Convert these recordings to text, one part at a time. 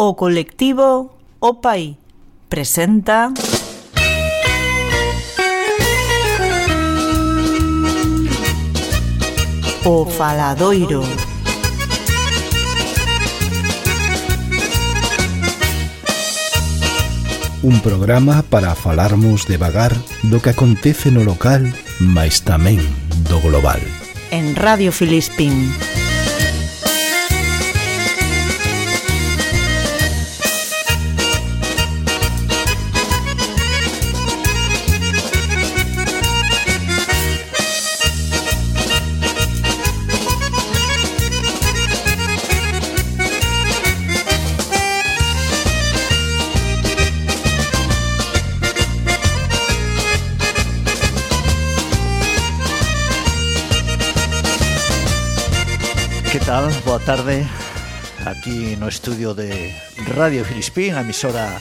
O colectivo OPAI presenta... O Faladoiro. Un programa para falarmos devagar do que acontece no local, mais tamén do global. En Radio Filispín. boa tarde aquí no estudio de Radio Filispín, a emisora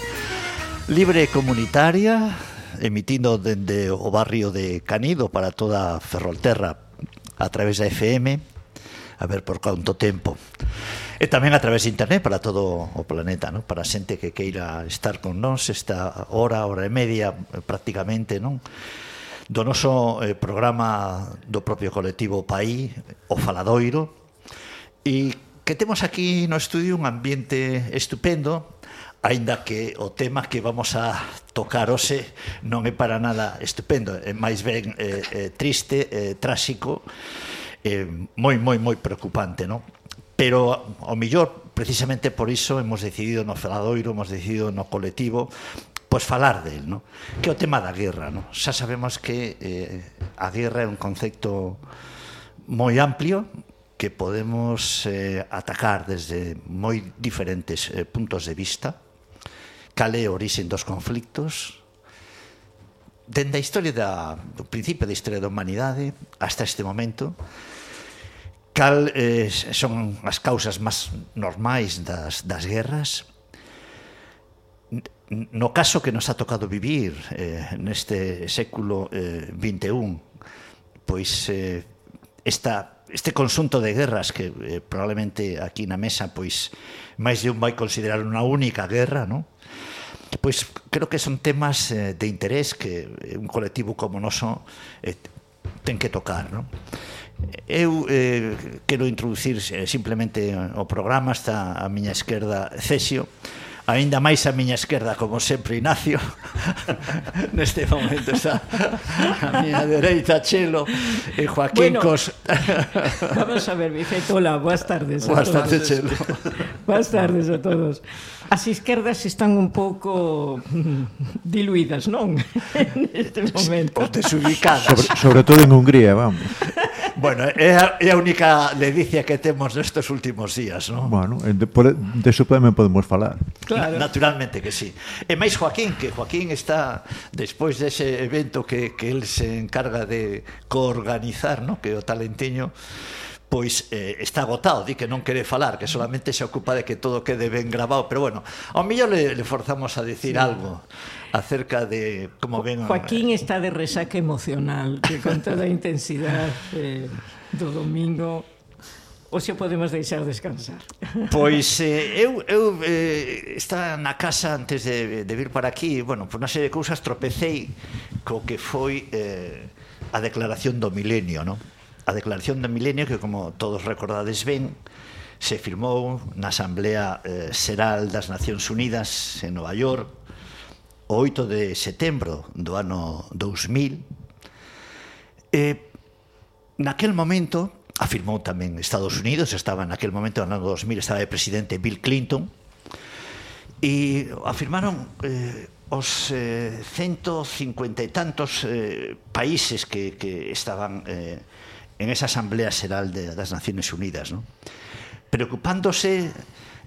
libre comunitaria, emitindo dende o barrio de Canido para toda Ferrolterra a través da FM, a ver por canto tempo. E tamén a través de internet para todo o planeta, non? para xente que queira estar con nós esta hora, hora e media prácticamente, non? do noso eh, programa do propio colectivo Paí, o Faladoiro, E que temos aquí no estudio un ambiente estupendo, aínda que o tema que vamos a tocar hoxe non é para nada estupendo, é máis ben eh, eh, triste, eh, tráxico, eh, moi, moi, moi preocupante, non? Pero, ao millor, precisamente por iso hemos decidido no Faladoiro, hemos decidido no colectivo, pois falar del, no? que é o tema da guerra. No? Xa sabemos que eh, a guerra é un concepto moi amplio, que podemos eh, atacar desde moi diferentes eh, puntos de vista, cal é o orixen dos conflictos, dende a historia da, do principio da historia da humanidade hasta este momento, cal eh, son as causas máis normais das, das guerras, no caso que nos ha tocado vivir eh, neste século eh, 21, pois eh, esta este consunto de guerras que eh, probablemente aquí na mesa pois máis de un vai considerar unha única guerra, non? Pois creo que son temas eh, de interés que eh, un colectivo como noso eh, ten que tocar, non? Eu eh, quero introducir eh, simplemente o programa está a miña esquerda Cesio, aínda máis a miña esquerda, como sempre, Ignacio. Neste momento está a miña dereita, Chelo, e Joaquín bueno, Cos. vamos a ver, Vicente, hola, boas tardes. Boas tardes, Chelo. Boas tardes a todos. As esquerdas están un pouco mm, diluídas, non? Neste momento. Ou desubicadas. Sobre, sobre todo en Hungría, vamos. Bueno, é a, é a única ledicia que temos nestes últimos días, non? Bueno, eh, de, de eso tamén podemos falar. Claro. Naturalmente que sí. E máis Joaquín, que Joaquín está, despois dese evento que, que él se encarga de coorganizar, ¿no? que o talentiño, pois eh, está agotado, di que non quere falar, que solamente se ocupa de que todo quede ben grabado, pero bueno, ao mellor le, le forzamos a decir sí. algo acerca de como ven... Joaquín está de resaca emocional, que con toda a intensidade eh, do domingo ou se podemos deixar descansar? Pois eh, eu, eu eh, está na casa antes de, de vir para aquí, bueno, por unha serie de cousas tropecei co que foi eh, a declaración do milenio, non? A declaración do milenio que como todos recordades ben, se firmou na Asamblea eh, Seral das Nacións Unidas en Nova York o 8 de setembro do ano 2000, eh, naquel momento, afirmou tamén Estados Unidos, estaba naquel momento, no ano 2000, estaba de presidente Bill Clinton, e afirmaron eh, os eh, 150 e tantos eh, países que, que estaban eh, en esa Asamblea Xeral de, das Naciones Unidas, ¿no? preocupándose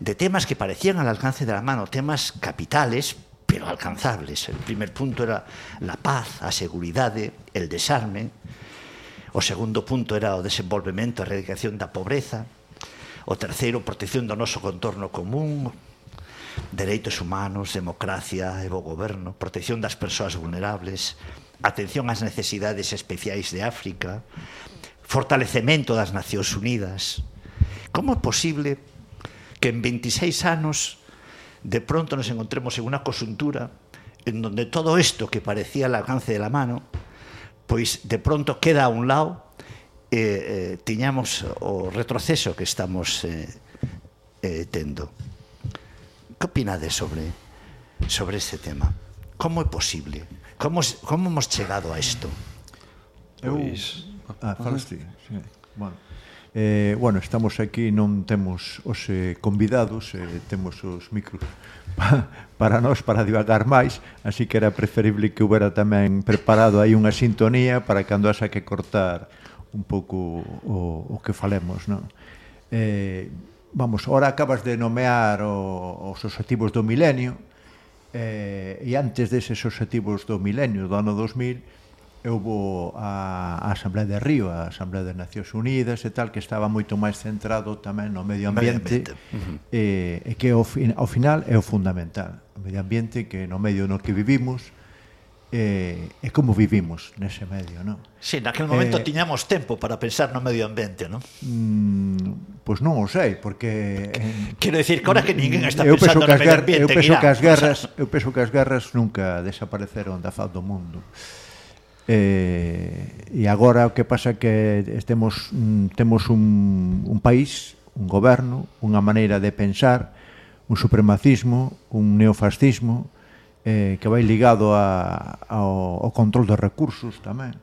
de temas que parecían al alcance de la mano, temas capitales pero alcanzables. El primer punto era la paz, a seguridade, el desarme. O segundo punto era o desenvolvemento, a erradicación da pobreza. O terceiro, protección do noso contorno común, dereitos humanos, democracia e bo goberno, protección das persoas vulnerables, atención ás necesidades especiais de África, fortalecemento das Nacións Unidas. Como é posible que en 26 anos de pronto nos encontremos en una coyuntura en donde todo esto que parecía al alcance de la mano, pois de pronto queda a un lado eh, eh, tiñamos o retroceso que estamos eh, eh, tendo. Que opinades sobre sobre este tema? Como é posible? Como, como hemos chegado a isto? Eu... Pois... Ah, falas ti. Sí. Bueno. Eh, bueno, estamos aquí, non temos os eh, convidados, eh, temos os micros pa, para nós, para divagar máis, así que era preferible que houbera tamén preparado aí unha sintonía para cando haxa que cortar un pouco o, o que falemos, non? Eh, vamos, ahora acabas de nomear o, os objetivos do milenio, eh, e antes deses objetivos do milenio do ano 2000, eu vou a, a Asamblea de Río, a Asamblea das Nacións Unidas e tal, que estaba moito máis centrado tamén no medio ambiente, medio ambiente. Uh -huh. e, e que ao, fin, ao final é o fundamental. O medio ambiente que no medio no que vivimos e, e como vivimos nese medio, non? Si, sí, naquel momento eh, tiñamos tempo para pensar no medio ambiente, non? Mm, pois pues non o sei, porque... porque eh, quero dicir que ahora que ninguén está pensando no medio ambiente eu penso que as guerras, eu penso que as guerras nunca desapareceron da faz do mundo. Eh, e agora o que pasa que estemos, mm, temos un, un país, un goberno, unha maneira de pensar, un supremacismo, un neofascismo, eh, que vai ligado a, ao, ao control dos recursos tamén,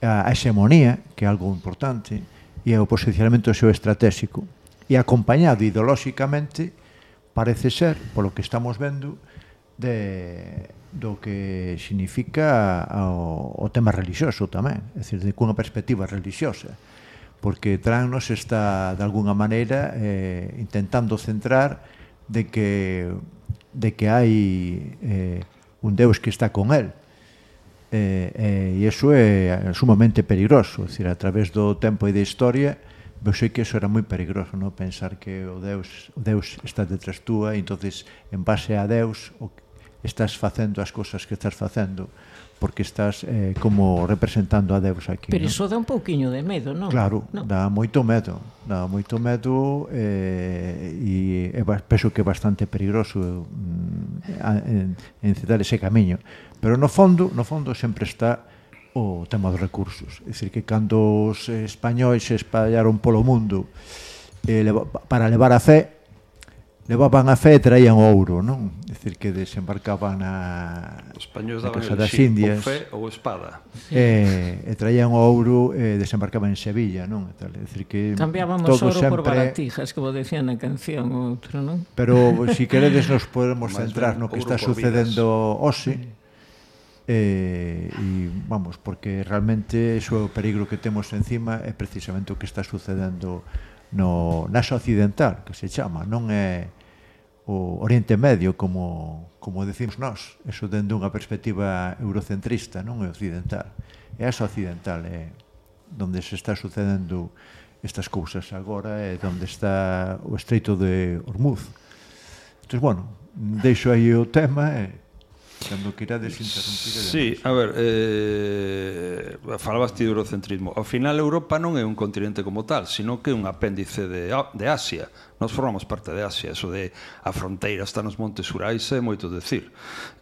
a hexemonía, que é algo importante, e ao posicionamento seu estratégico. E acompañado ideolóxicamente, parece ser, polo que estamos vendo, de do que significa o, o tema religioso tamén, é dicir, de cunha perspectiva religiosa, porque Trannos está de algunha maneira eh, intentando centrar de que de que hai eh, un Deus que está con el. Eh, eh, e iso é sumamente peligroso, é dicir, a través do tempo e da historia, eu sei que eso era moi peligroso, no pensar que o Deus, o Deus está detrás túa, entonces en base a Deus o que estás facendo as cousas que estás facendo porque estás eh, como representando a Deus aquí. Pero iso dá un pouquiño de medo, non? Claro, no. dá moito medo, dá moito medo eh, e é, penso que é bastante perigoso mm, encetar ese camiño. Pero no fondo, no fondo sempre está o tema dos recursos. É dicir, que cando os españois se espallaron polo mundo eh, para levar a fe, levaban a fe e traían ouro, non? É dicir, que desembarcaban na, Os españoles na Casa das Indias. Ou fe ou espada. E, e traían ouro e desembarcaban en Sevilla, non? E tal, é dicir, que Cambiábamos ouro sempre... por baratijas, como decía na canción outro, non? Pero, se si queredes, nos podemos centrar no que está sucedendo hoxe. Eh, e vamos, porque realmente iso é o peligro que temos encima é precisamente o que está sucedendo no, na Occidental, que se chama, non é o Oriente Medio como, como decimos nós, eso dende unha perspectiva eurocentrista, non é occidental. É a Occidental, é onde se está sucedendo estas cousas agora, é onde está o Estreito de Hormuz. Entón, bueno, deixo aí o tema e... Eh, Cando quirades interrumpir... Sí, a ver, eh, falabas ti de eurocentrismo. Ao final, Europa non é un continente como tal, sino que é un apéndice de, de Asia. Nos formamos parte de Asia, eso de a fronteira está nos montes Urais é moito decir.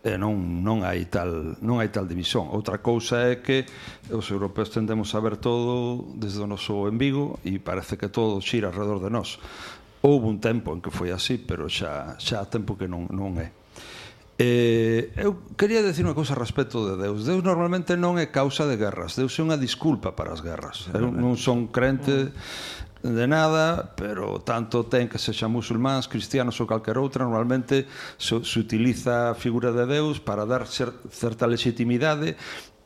Eh, non, non, hai tal, non hai tal división. Outra cousa é que os europeos tendemos a ver todo desde o noso embigo e parece que todo xira alrededor de nós. Houve un tempo en que foi así, pero xa, xa tempo que non, non é. Eh, eu quería decir unha cousa respecto de Deus. Deus normalmente non é causa de guerras. Deus é unha disculpa para as guerras. Eu non son crente de nada, pero tanto ten que sexa musulmáns, cristianos ou calquer outra, normalmente se, se utiliza a figura de Deus para dar cer, certa legitimidade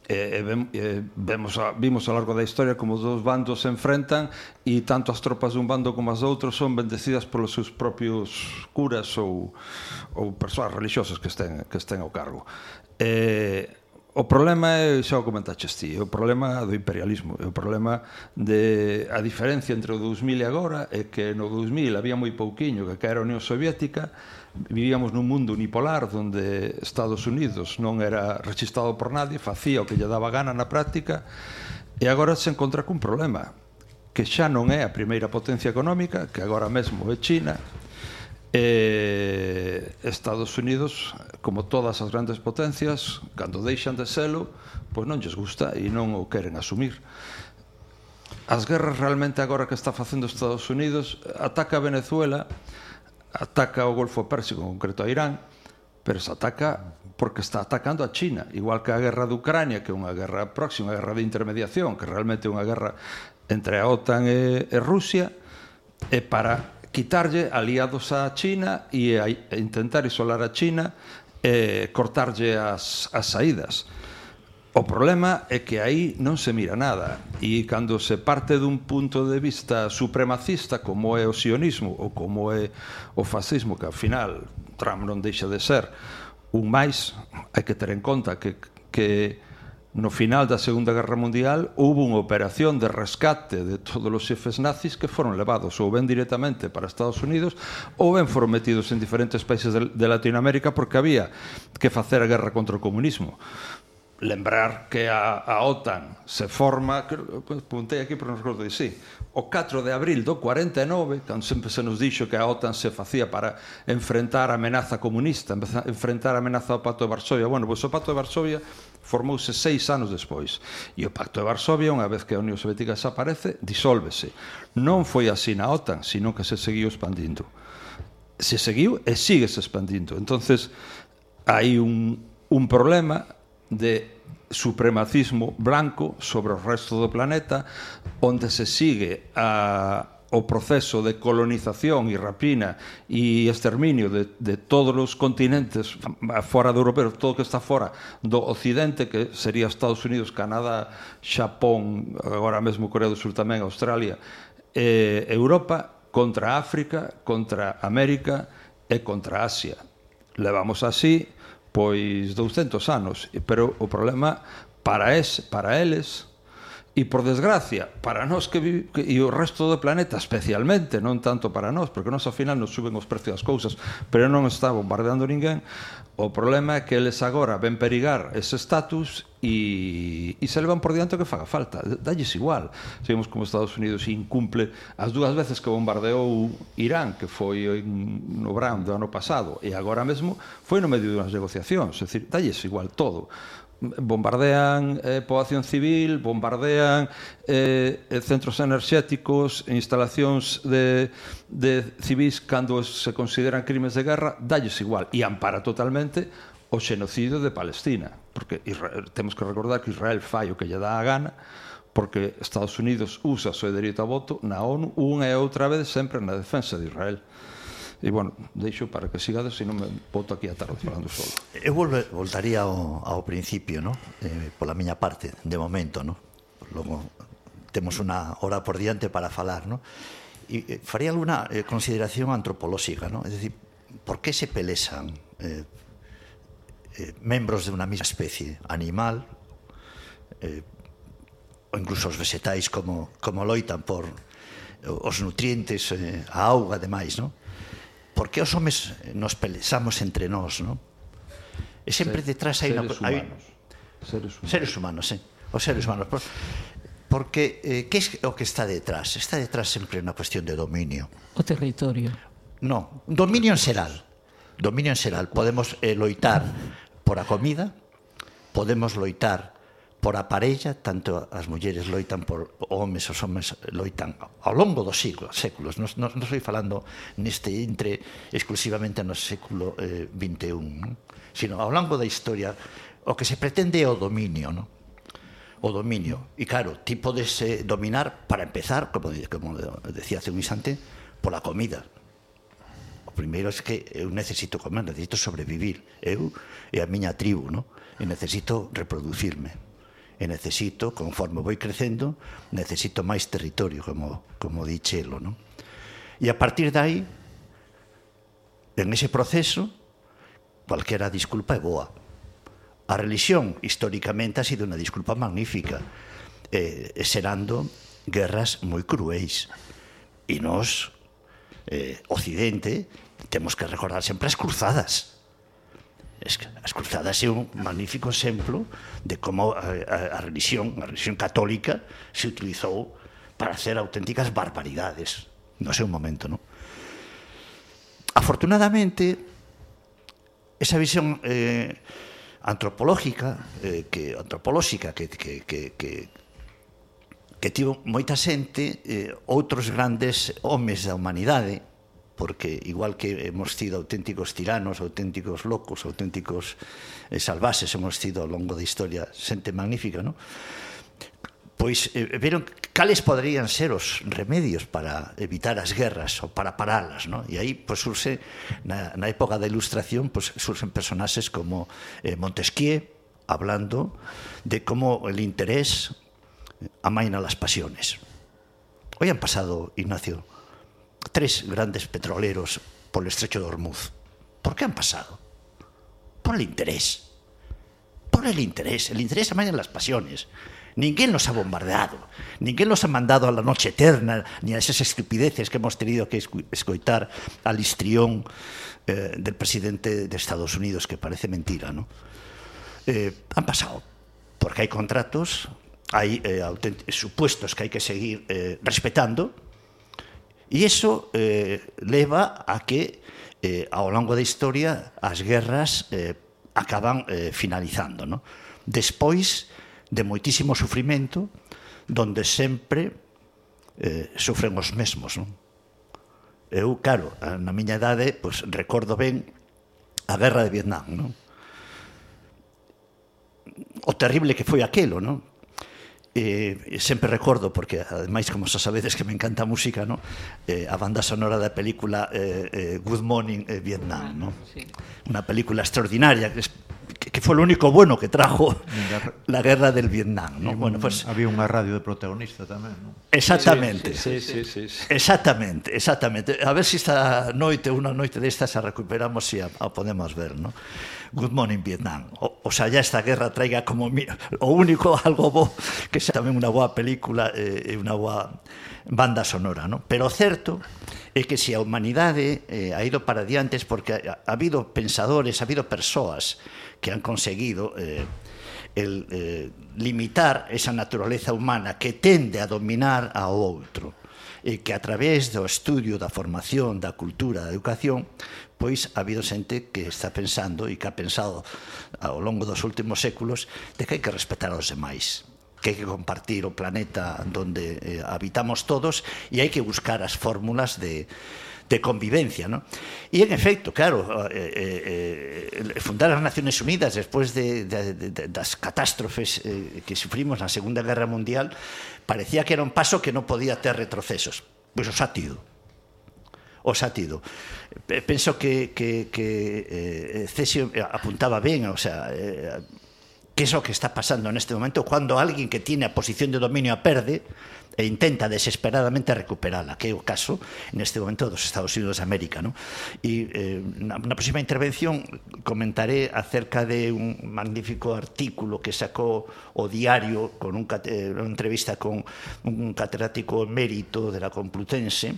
Eh, eh, e, e, eh, vemos a, vimos ao largo da historia como os dous bandos se enfrentan e tanto as tropas dun bando como as do outro son bendecidas polos seus propios curas ou, ou persoas religiosas que estén, que estén ao cargo. Eh, o problema é, xa o comentaches ti, o problema do imperialismo, o problema de a diferencia entre o 2000 e agora é que no 2000 había moi pouquiño que era a Unión Soviética vivíamos nun mundo unipolar onde Estados Unidos non era registrado por nadie, facía o que lle daba gana na práctica, e agora se encontra cun problema, que xa non é a primeira potencia económica, que agora mesmo é China, e Estados Unidos, como todas as grandes potencias, cando deixan de selo, pois non lles gusta e non o queren asumir. As guerras realmente agora que está facendo Estados Unidos ataca a Venezuela ataca o Golfo Pérsico, en concreto a Irán, pero se ataca porque está atacando a China, igual que a guerra de Ucrania, que é unha guerra próxima, unha guerra de intermediación, que realmente é unha guerra entre a OTAN e, e Rusia, é para quitarlle aliados a China e a, a intentar isolar a China e cortarlle as, as saídas. O problema é que aí non se mira nada e cando se parte dun punto de vista supremacista como é o sionismo ou como é o fascismo que ao final Trump non deixa de ser un máis hai que ter en conta que, que no final da Segunda Guerra Mundial houve unha operación de rescate de todos os xefes nazis que foron levados ou ben directamente para Estados Unidos ou ben foron metidos en diferentes países de, de Latinoamérica porque había que facer a guerra contra o comunismo lembrar que a, a OTAN se forma, puntei aquí pero non recordo de si, sí, o 4 de abril do 49, cando sempre se nos dixo que a OTAN se facía para enfrentar a amenaza comunista, enfrentar a amenaza ao Pacto de Varsovia. Bueno, pois o Pacto de Varsovia formouse seis anos despois. E o Pacto de Varsovia, unha vez que a Unión Soviética desaparece, disólvese. Non foi así na OTAN, sino que se seguiu expandindo. Se seguiu e sigue se expandindo. entonces hai un, un problema de supremacismo branco sobre o resto do planeta onde se sigue a o proceso de colonización e rapina e exterminio de, de todos os continentes ah, fora do europeo, todo que está fora do occidente, que sería Estados Unidos, Canadá, Xapón, agora mesmo Corea do Sur tamén, Australia, eh, Europa, contra África, contra América e contra Asia. Levamos así pois 200 anos, pero o problema para es, para eles E por desgracia, para nós que, vive que e o resto do planeta especialmente, non tanto para nós, porque nós ao final nos suben os precios das cousas, pero non está bombardeando ninguén, o problema é que eles agora ven perigar ese status e, e se levan por diante o que faga falta. Dalles igual. Seguimos como Estados Unidos incumple as dúas veces que bombardeou Irán, que foi en, no verán do ano pasado, e agora mesmo foi no medio de unhas negociacións. É dicir, dalles igual todo bombardean eh, poboación civil, bombardean eh, eh, centros enerxéticos, instalacións de, de civis cando se consideran crimes de guerra, dalles igual e ampara totalmente o xenocidio de Palestina, porque Israel, temos que recordar que Israel fai o que lle dá a gana, porque Estados Unidos usa o seu dereito a voto na ONU unha e outra vez sempre na defensa de Israel. E, bueno, deixo para que sigades, se non me boto aquí a tarde falando solo. Eu volve, voltaría ao, ao principio, no? eh, pola miña parte, de momento, no? Logo, temos unha hora por diante para falar, no? E, eh, faría alguna eh, consideración antropolóxica, no? É dicir, por que se pelesan eh, eh, membros de unha mesma especie animal, eh, ou incluso os vegetais como, como loitan por eh, os nutrientes, eh, a auga, demais, non? porque os homes eh, nos pelexamos entre nós, non? E sempre Ser, detrás hai seres una, hai, seres humanos. Seres humanos, sí. Os seres humanos. Por... Porque eh, que é o que está detrás? Está detrás sempre unha cuestión de dominio. O territorio. No, dominio en xeral. Dominio en xeral. Podemos eh, loitar por a comida, podemos loitar por a parella, tanto as mulleres loitan por homes, os homes loitan ao longo dos siglos, séculos. Non, non, non estou falando neste entre exclusivamente no século eh, 21, non? sino ao longo da historia o que se pretende é o dominio, non? o dominio. E claro, ti podes eh, dominar para empezar, como, como decía hace un instante, pola comida. O primeiro é que eu necesito comer, necesito sobrevivir, eu e a miña tribu, non? e necesito reproducirme e necesito, conforme vou crecendo, necesito máis territorio, como, como di Chelo. Non? E a partir dai, en ese proceso, cualquera disculpa é boa. A religión, históricamente, ha sido unha disculpa magnífica, eh, xerando guerras moi cruéis. E nós, eh, Occidente, temos que recordar sempre as cruzadas As cruzadas é un magnífico exemplo de como a, a, a religión, a religión católica, se utilizou para hacer auténticas barbaridades no seu momento, non? Afortunadamente, esa visión eh, antropológica, eh, que antropolóxica que, que, que, que, que tivo moita xente, eh, outros grandes homes da humanidade, porque igual que hemos sido auténticos tiranos, auténticos locos, auténticos eh, salvases hemos sido ao longo da historia, xente magnífica, non? Pois eh, veron cales poderían ser os remedios para evitar as guerras ou para paralas, non? E aí pois surxe na, na época da Ilustración, pois surxen personaxes como eh, Montesquieu hablando de como el interés amaina las pasiones. Hoy han pasado, Ignacio, tres grandes petroleros por el estrecho de Hormuz. ¿Por qué han pasado? Por el interés. Por el interés. El interés amaina las pasiones. Ninguén nos ha bombardeado, ninguén nos ha mandado a la noche eterna, ni a esas estupideces que hemos tenido que escoitar al histrión eh, del presidente de Estados Unidos, que parece mentira, ¿no? Eh, han pasado, porque hay contratos, hay eh, supuestos que hay que seguir respetando, E iso eh, leva a que eh, ao longo da historia as guerras eh, acaban eh, finalizando. No? Despois de moitísimo sufrimento, donde sempre eh, sufren os mesmos. Non? Eu, claro, na miña idade, pois, recordo ben a guerra de Vietnam. Non? O terrible que foi aquelo, non? eh, sempre recordo, porque ademais como xa sabedes que me encanta a música, no? eh, a banda sonora da película eh, eh, Good Morning eh, Vietnam, ah, no? sí. unha película extraordinaria que es, que foi o único bueno que trajo la guerra del Vietnam, ¿no? Un, bueno, pues había unha radio de protagonista tamén, ¿no? Exactamente. Sí, sí, sí, sí, sí. Exactamente, exactamente. A ver se si esta noite, unha noite destas a recuperamos e a, a podemos ver, ¿no? Good Morning Vietnam. O, o sea, ya esta guerra traiga como mi, o único algo bo que xa tamén unha boa película e eh, unha boa banda sonora, non? Pero o certo é que se a humanidade eh, ha ido para diante porque ha, ha habido pensadores, ha habido persoas que han conseguido eh, el eh, limitar esa naturaleza humana que tende a dominar ao outro e que a través do estudio da formación, da cultura, da educación pois ha habido xente que está pensando e que ha pensado ao longo dos últimos séculos de que hai que respetar aos demais que hai que compartir o planeta onde eh, habitamos todos e hai que buscar as fórmulas de, de convivencia, ¿no? E, en efecto, claro, eh, eh, eh fundar as Naciones Unidas despois de, de, de, das catástrofes eh, que sufrimos na Segunda Guerra Mundial parecía que era un paso que non podía ter retrocesos. Pois os ha tido o sátido. Penso que, que, que eh, Cesio apuntaba ben, o sea, eh, que é o que está pasando neste momento cando alguén que tiene a posición de dominio a perde e intenta desesperadamente recuperala, que é o caso neste momento dos Estados Unidos de América. No? E eh, na, na próxima intervención comentaré acerca de un magnífico artículo que sacou o diario con un, eh, unha entrevista con un catedrático emérito de la Complutense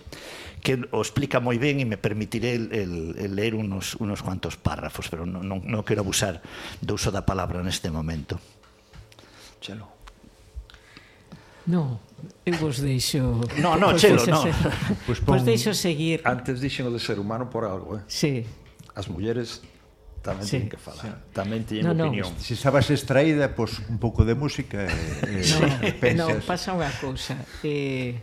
que o explica moi ben e me permitiré el, el, el ler unos, unos cuantos párrafos, pero non, non, non quero abusar do uso da palabra neste momento. Chelo. No, eu vos deixo... No, no, chelo, no. Pues pois pon, vos deixo seguir. Antes dixen o de ser humano por algo, eh? Sí. As mulleres tamén sí. teñen que falar, sí. tamén teñen no, opinión. No. Se estabas extraída, pois pues, un pouco de música e, eh, e eh, no, sí. pensas... No, pasa unha cousa. Eh,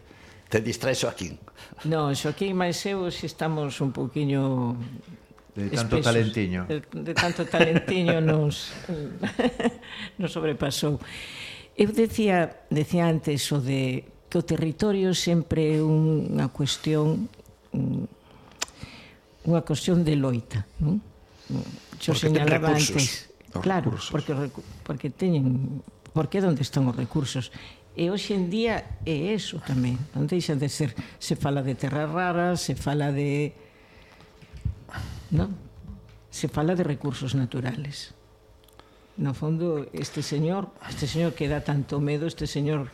Te distraes Joaquín. Non, Joaquín máis eu estamos un pouquiño De tanto espesos. talentiño. De, de tanto talentiño nos nos sobrepasou. Eu decía, decía antes o de que o territorio sempre é unha cuestión mm, unha cuestión de loita, non? Yo porque señalaba recursos, antes. Claro, recursos. porque porque teñen porque onde están os recursos E hoxe en día é eso tamén. Non deixa de ser, se fala de terras raras, se fala de non? Se fala de recursos naturales. No fondo, este señor, este señor que dá tanto medo, este señor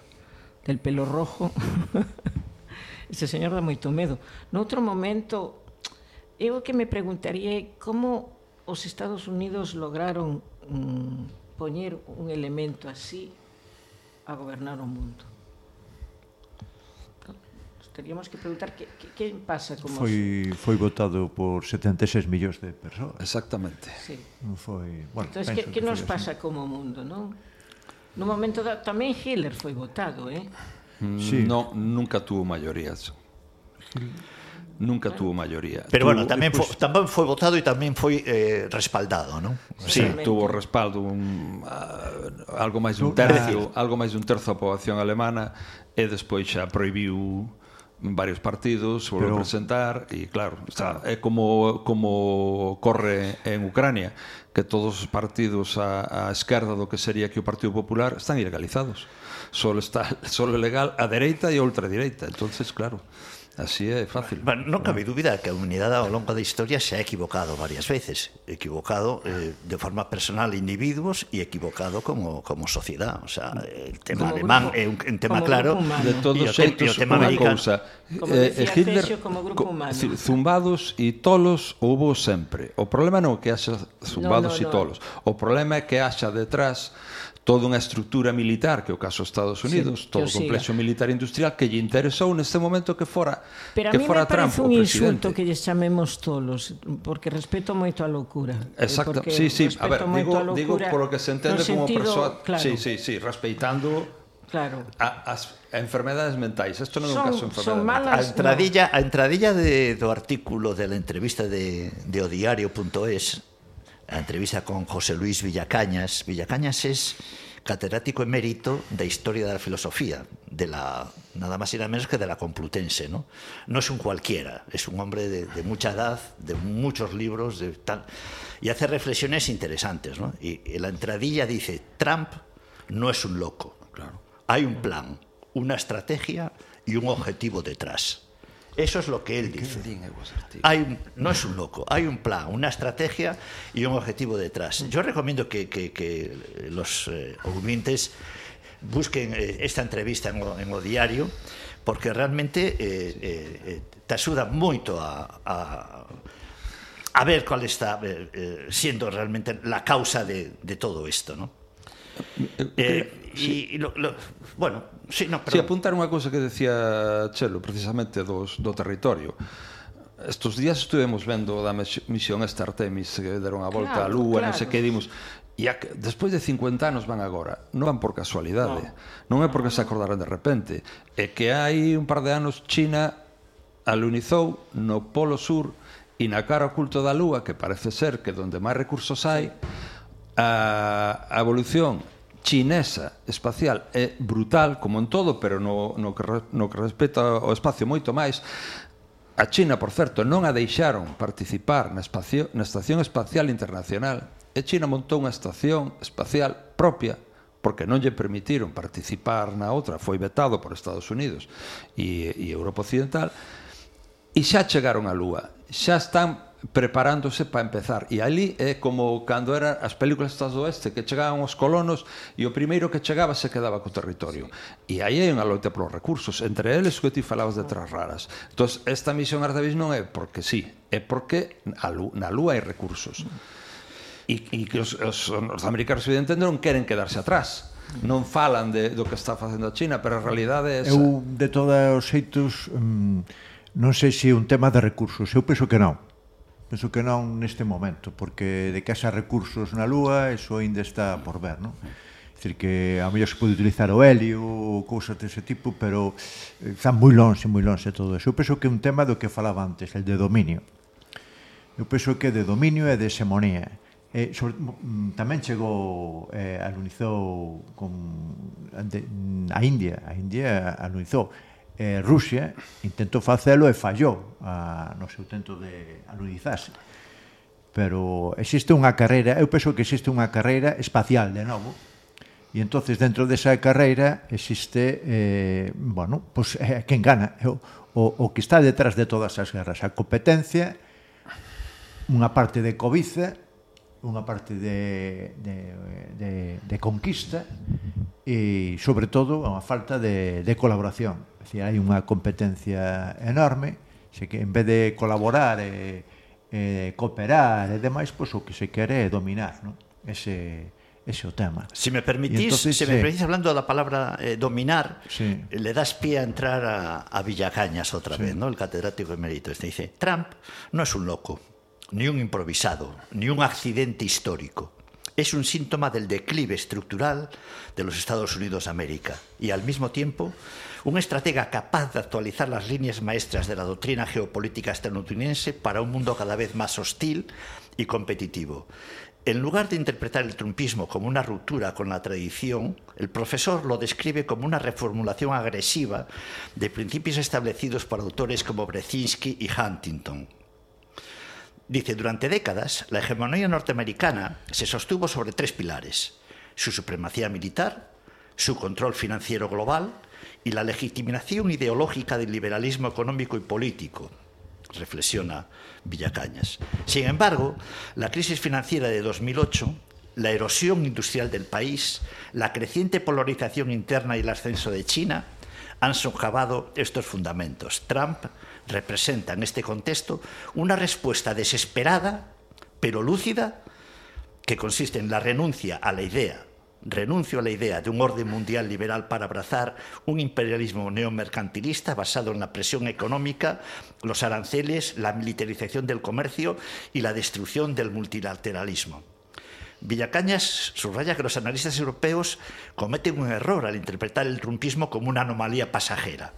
del pelo rojo, este señor dá moito medo. Noutro momento, eu que me preguntaría é como os Estados Unidos lograron mm, poñer un elemento así a gobernar o mundo teríamos que preguntar que, que, que pasa como foi, foi votado por 76 millóns de persoas exactamente sí. non foi bueno, entón, que, que, que nos pasa así. como mundo non? no momento da, tamén Hitler foi votado eh? Mm, sí. no, nunca tuvo mayorías nunca tuvo maioría. Pero tuvo, bueno, tamén pues, fo, tamén foi votado e tamén foi eh, respaldado, non? Sí, tuvo respaldo un, uh, algo máis dun tercio, algo máis dun terzo da poboación alemana e despois xa proibiu varios partidos, por Pero... presentar e claro, está, é como como corre en Ucrania que todos os partidos á, á esquerda do que sería que o Partido Popular están ilegalizados. Solo está solo legal a dereita e a ultradireita. Entonces, claro. Así é, fácil. Bueno, non cabe dúbida que a humanidade ao longo da historia se ha equivocado varias veces. Equivocado eh, de forma personal individuos e equivocado como, como sociedade. O sea, el tema como alemán grupo, é un, un tema claro. De todos os xeitos, unha cousa. Como eh, eh, Hitler, Teixo, como grupo humano. Decir, zumbados e tolos houbo sempre. O problema non é que haxa zumbados no, no, e tolos. O problema é que haxa detrás toda unha estrutura militar que o caso Estados Unidos, sí, todo o complexo siga. militar industrial que lle interesou neste momento que fora Pero que fora Trump o presidente. Pero a mí me parece un insulto que lle chamemos tolos, porque respeto moito a loucura. Eh, Exacto, sí, sí, a ver, digo, a digo polo que se entende no como sentido, persoa, claro. sí, sí, sí, respeitando Claro. A, as enfermedades mentais, isto non é un caso enfermedade. Malas, a entradilla, no. a entradilla de, do artículo de la entrevista de, de odiario.es a entrevista con José Luis Villacañas. Villacañas es catedrático emérito de historia de la filosofía de la nada más y nada menos que de la Complutense no no es un cualquiera es un hombre de, de mucha edad de muchos libros de tal y hace reflexiones interesantes ¿no? y, y la entradilla dice Trump no es un loco. Claro. Hay un plan una estrategia y un objetivo detrás eso es lo que él dice hay un- no es un loco, hay un plan, una estrategia y un objetivo detrás. Yo recomiendo que, que- que los eh, oyentes busquen eh, esta entrevista en o, en o diario porque realmente eh, eh, te ayuda moito a, a, a ver cuál está siendo realmente la causa de, de todo esto, ¿no? Y, y lo- lo- bueno, Sí, no, pero... sí apuntar unha cousa que decía Chelo, precisamente dos, do territorio. Estos días estuvemos vendo da misión esta Artemis que deron a volta claro, a Lúa, claro. non sei que dimos. E a, despois de 50 anos van agora Non van por casualidade no. Non é porque se acordaran de repente É que hai un par de anos China alunizou no Polo Sur E na cara oculto da Lúa Que parece ser que donde máis recursos hai A, a evolución chinesa espacial é brutal, como en todo, pero no, no, que, no que respecta ao espacio moito máis, A China, por certo, non a deixaron participar na, espacio, na Estación Espacial Internacional. E China montou unha estación espacial propia porque non lle permitiron participar na outra, foi vetado por Estados Unidos e, e Europa Occidental, e xa chegaron á Lúa, xa están preparándose para empezar. E ali é como cando eran as películas estas do oeste, que chegaban os colonos e o primeiro que chegaba se quedaba co territorio. Sí. E aí hai unha loita polos recursos, entre eles o que ti falabas de tras raras. Entón, esta misión Artemis non é porque sí, é porque na lúa hai recursos. E, e que os, os norteamericanos evidentemente non queren quedarse atrás non falan de, do que está facendo a China, pero a realidade é esa. Eu, de todos os xeitos, mm, non sei se é un tema de recursos, eu penso que non penso que non neste momento, porque de que haxa recursos na Lúa, eso aínda está por ver, non? Dicir que a mellor se pode utilizar o helio ou cousas dese tipo, pero eh, está moi longe, moi longe todo eso. Eu penso que é un tema do que falaba antes, el de dominio. Eu penso que de dominio e de hexemonía. Eh, sobre, mm, mm, tamén chegou eh, alunizou con ante, a India, a India alunizou eh, Rusia intentou facelo e fallou a, no seu tento de alunizarse pero existe unha carreira eu penso que existe unha carreira espacial de novo E entonces dentro desa carreira existe eh, bueno, pois pues, eh, quen gana, o, o, o que está detrás de todas as guerras, a competencia, unha parte de cobiza unha parte de, de, de, de conquista e, sobre todo, unha falta de, de colaboración. É dicir, hai unha competencia enorme, se que en vez de colaborar e, e cooperar e demais, pois o que se quere é dominar, non? Ese, ese o tema. Se me permitís, entonces, se sí. me permitís hablando da palabra eh, dominar, sí. le das pie a entrar a, a Villacañas otra sí. vez, ¿no? El catedrático emérito este dice, Trump no es un loco. Ni un improvisado, ni un accidente histórico. Es un síntoma del declive estructural de los Estados Unidos de América y al mismo tiempo un estratega capaz de actualizar las líneas maestras de la doctrina geopolítica estadounidense para un mundo cada vez más hostil y competitivo. En lugar de interpretar el trumpismo como una ruptura con la tradición, el profesor lo describe como una reformulación agresiva de principios establecidos por autores como Brzezinski y Huntington. Dice, durante décadas, la hegemonía norteamericana se sostuvo sobre tres pilares, su supremacía militar, su control financiero global y la legitimación ideológica del liberalismo económico y político, reflexiona Villacañas. Sin embargo, la crisis financiera de 2008, la erosión industrial del país, la creciente polarización interna y el ascenso de China han socavado estos fundamentos. Trump representa en este contexto una respuesta desesperada, pero lúcida, que consiste en la renuncia a la idea renuncio a la idea de un orden mundial liberal para abrazar un imperialismo neomercantilista basado en la presión económica, los aranceles, la militarización del comercio y la destrucción del multilateralismo. Villacañas subraya que los analistas europeos cometen un error al interpretar el trumpismo como una anomalía pasajera.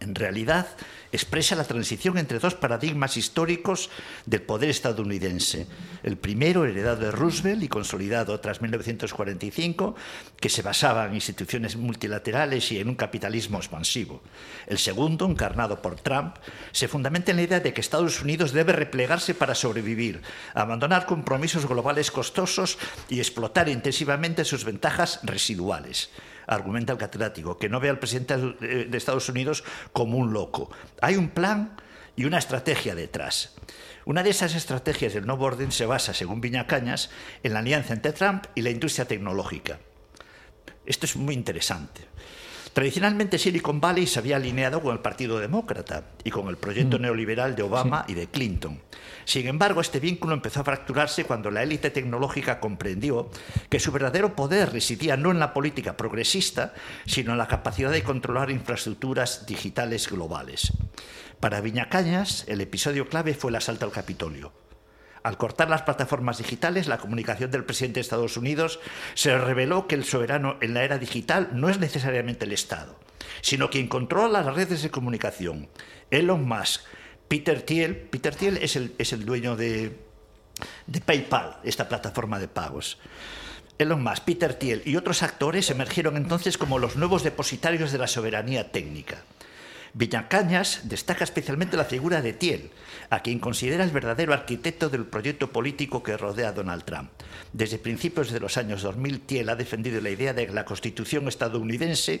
En realidad, expresa la transición entre dos paradigmas históricos del poder estadounidense. El primero, heredado de Roosevelt y consolidado tras 1945, que se basaba en instituciones multilaterales y en un capitalismo expansivo. El segundo, encarnado por Trump, se fundamenta en la idea de que Estados Unidos debe replegarse para sobrevivir, abandonar compromisos globales costosos y explotar intensivamente sus ventajas residuales argumenta el catedrático, que no ve al presidente de Estados Unidos como un loco. Hay un plan y una estrategia detrás. Una de esas estrategias del nuevo orden se basa, según Viñacañas, en la alianza entre Trump y la industria tecnológica. Esto es muy interesante. Tradicionalmente Silicon Valley se había alineado con el Partido Demócrata y con el proyecto neoliberal de Obama sí. y de Clinton. Sin embargo, este vínculo empezó a fracturarse cuando la élite tecnológica comprendió que su verdadero poder residía no en la política progresista, sino en la capacidad de controlar infraestructuras digitales globales. Para Viñacañas, el episodio clave fue el asalto al Capitolio. Al cortar las plataformas digitales, la comunicación del presidente de Estados Unidos se reveló que el soberano en la era digital no es necesariamente el Estado, sino quien controla las redes de comunicación. Elon Musk, Peter Thiel, Peter Thiel es el, es el dueño de, de PayPal, esta plataforma de pagos. Elon Musk, Peter Thiel y otros actores emergieron entonces como los nuevos depositarios de la soberanía técnica. Villacañas destaca especialmente la figura de Thiel, a quien considera el verdadero arquitecto del proyecto político que rodea a Donald Trump. Desde principios de los años 2000, Thiel ha defendido la idea de que la Constitución estadounidense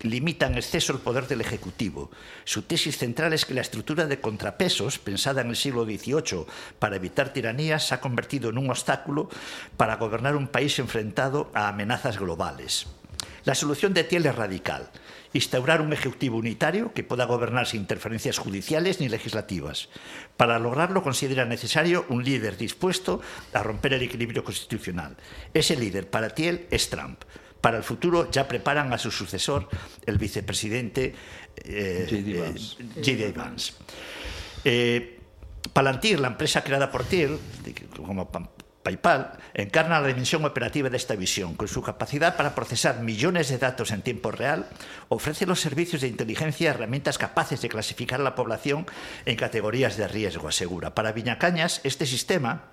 limita en exceso el poder del Ejecutivo. Su tesis central es que la estructura de contrapesos, pensada en el siglo XVIII para evitar tiranías, se ha convertido en un obstáculo para gobernar un país enfrentado a amenazas globales. La solución de Thiel es radical instaurar un ejecutivo unitario que pueda gobernar sin interferencias judiciales ni legislativas. Para lograrlo considera necesario un líder dispuesto a romper el equilibrio constitucional. Ese líder para Thiel es Trump. Para el futuro ya preparan a su sucesor, el vicepresidente eh, J.D. Vance. eh. Vance. Eh, Palantir, la empresa creada por Thiel, como PayPal encarna la dimensión operativa de esta visión. Con su capacidad para procesar millones de datos en tiempo real, ofrece los servicios de inteligencia herramientas capaces de clasificar a la población en categorías de riesgo, asegura. Para Viñacañas, este sistema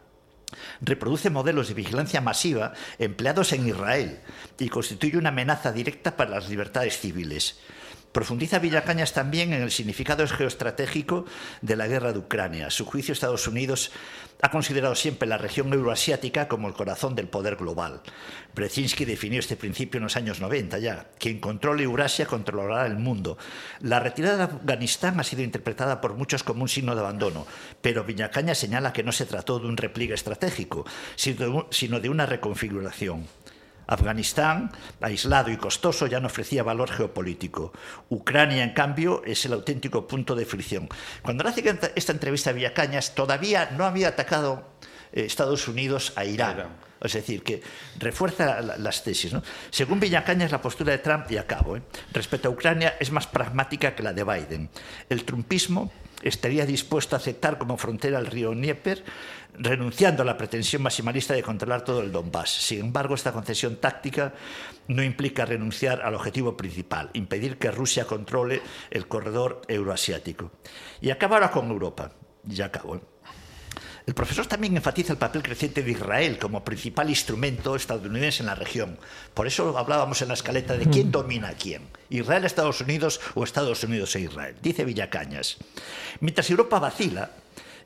reproduce modelos de vigilancia masiva empleados en Israel y constituye una amenaza directa para las libertades civiles. Profundiza Villacañas también en el significado geoestratégico de la guerra de Ucrania. Su juicio, Estados Unidos ha considerado siempre la región euroasiática como el corazón del poder global. Brzezinski definió este principio en los años 90 ya. Quien controle Eurasia controlará el mundo. La retirada de Afganistán ha sido interpretada por muchos como un signo de abandono, pero Villacañas señala que no se trató de un repliegue estratégico, sino de una reconfiguración. Afganistán, aislado y costoso, ya no ofrecía valor geopolítico. Ucrania, en cambio, es el auténtico punto de fricción. Cuando hace esta entrevista a Villacañas, todavía no había atacado eh, Estados Unidos a Irán. Irán. Es decir, que refuerza la, las tesis. ¿no? Según Villacañas, la postura de Trump, y acabo, ¿eh? respecto a Ucrania es más pragmática que la de Biden. El trumpismo estaría dispuesto a aceptar como frontera el río Dnieper, renunciando a la pretensión maximalista de controlar todo el Donbass. Sin embargo, esta concesión táctica no implica renunciar al objetivo principal, impedir que Rusia controle el corredor euroasiático. Y acabo ahora con Europa. Ya acabo. El profesor también enfatiza el papel creciente de Israel como principal instrumento estadounidense en la región. Por eso hablábamos en la escaleta de quién domina a quién. Israel, Estados Unidos o Estados Unidos e Israel. Dice Villacañas. Mientras Europa vacila,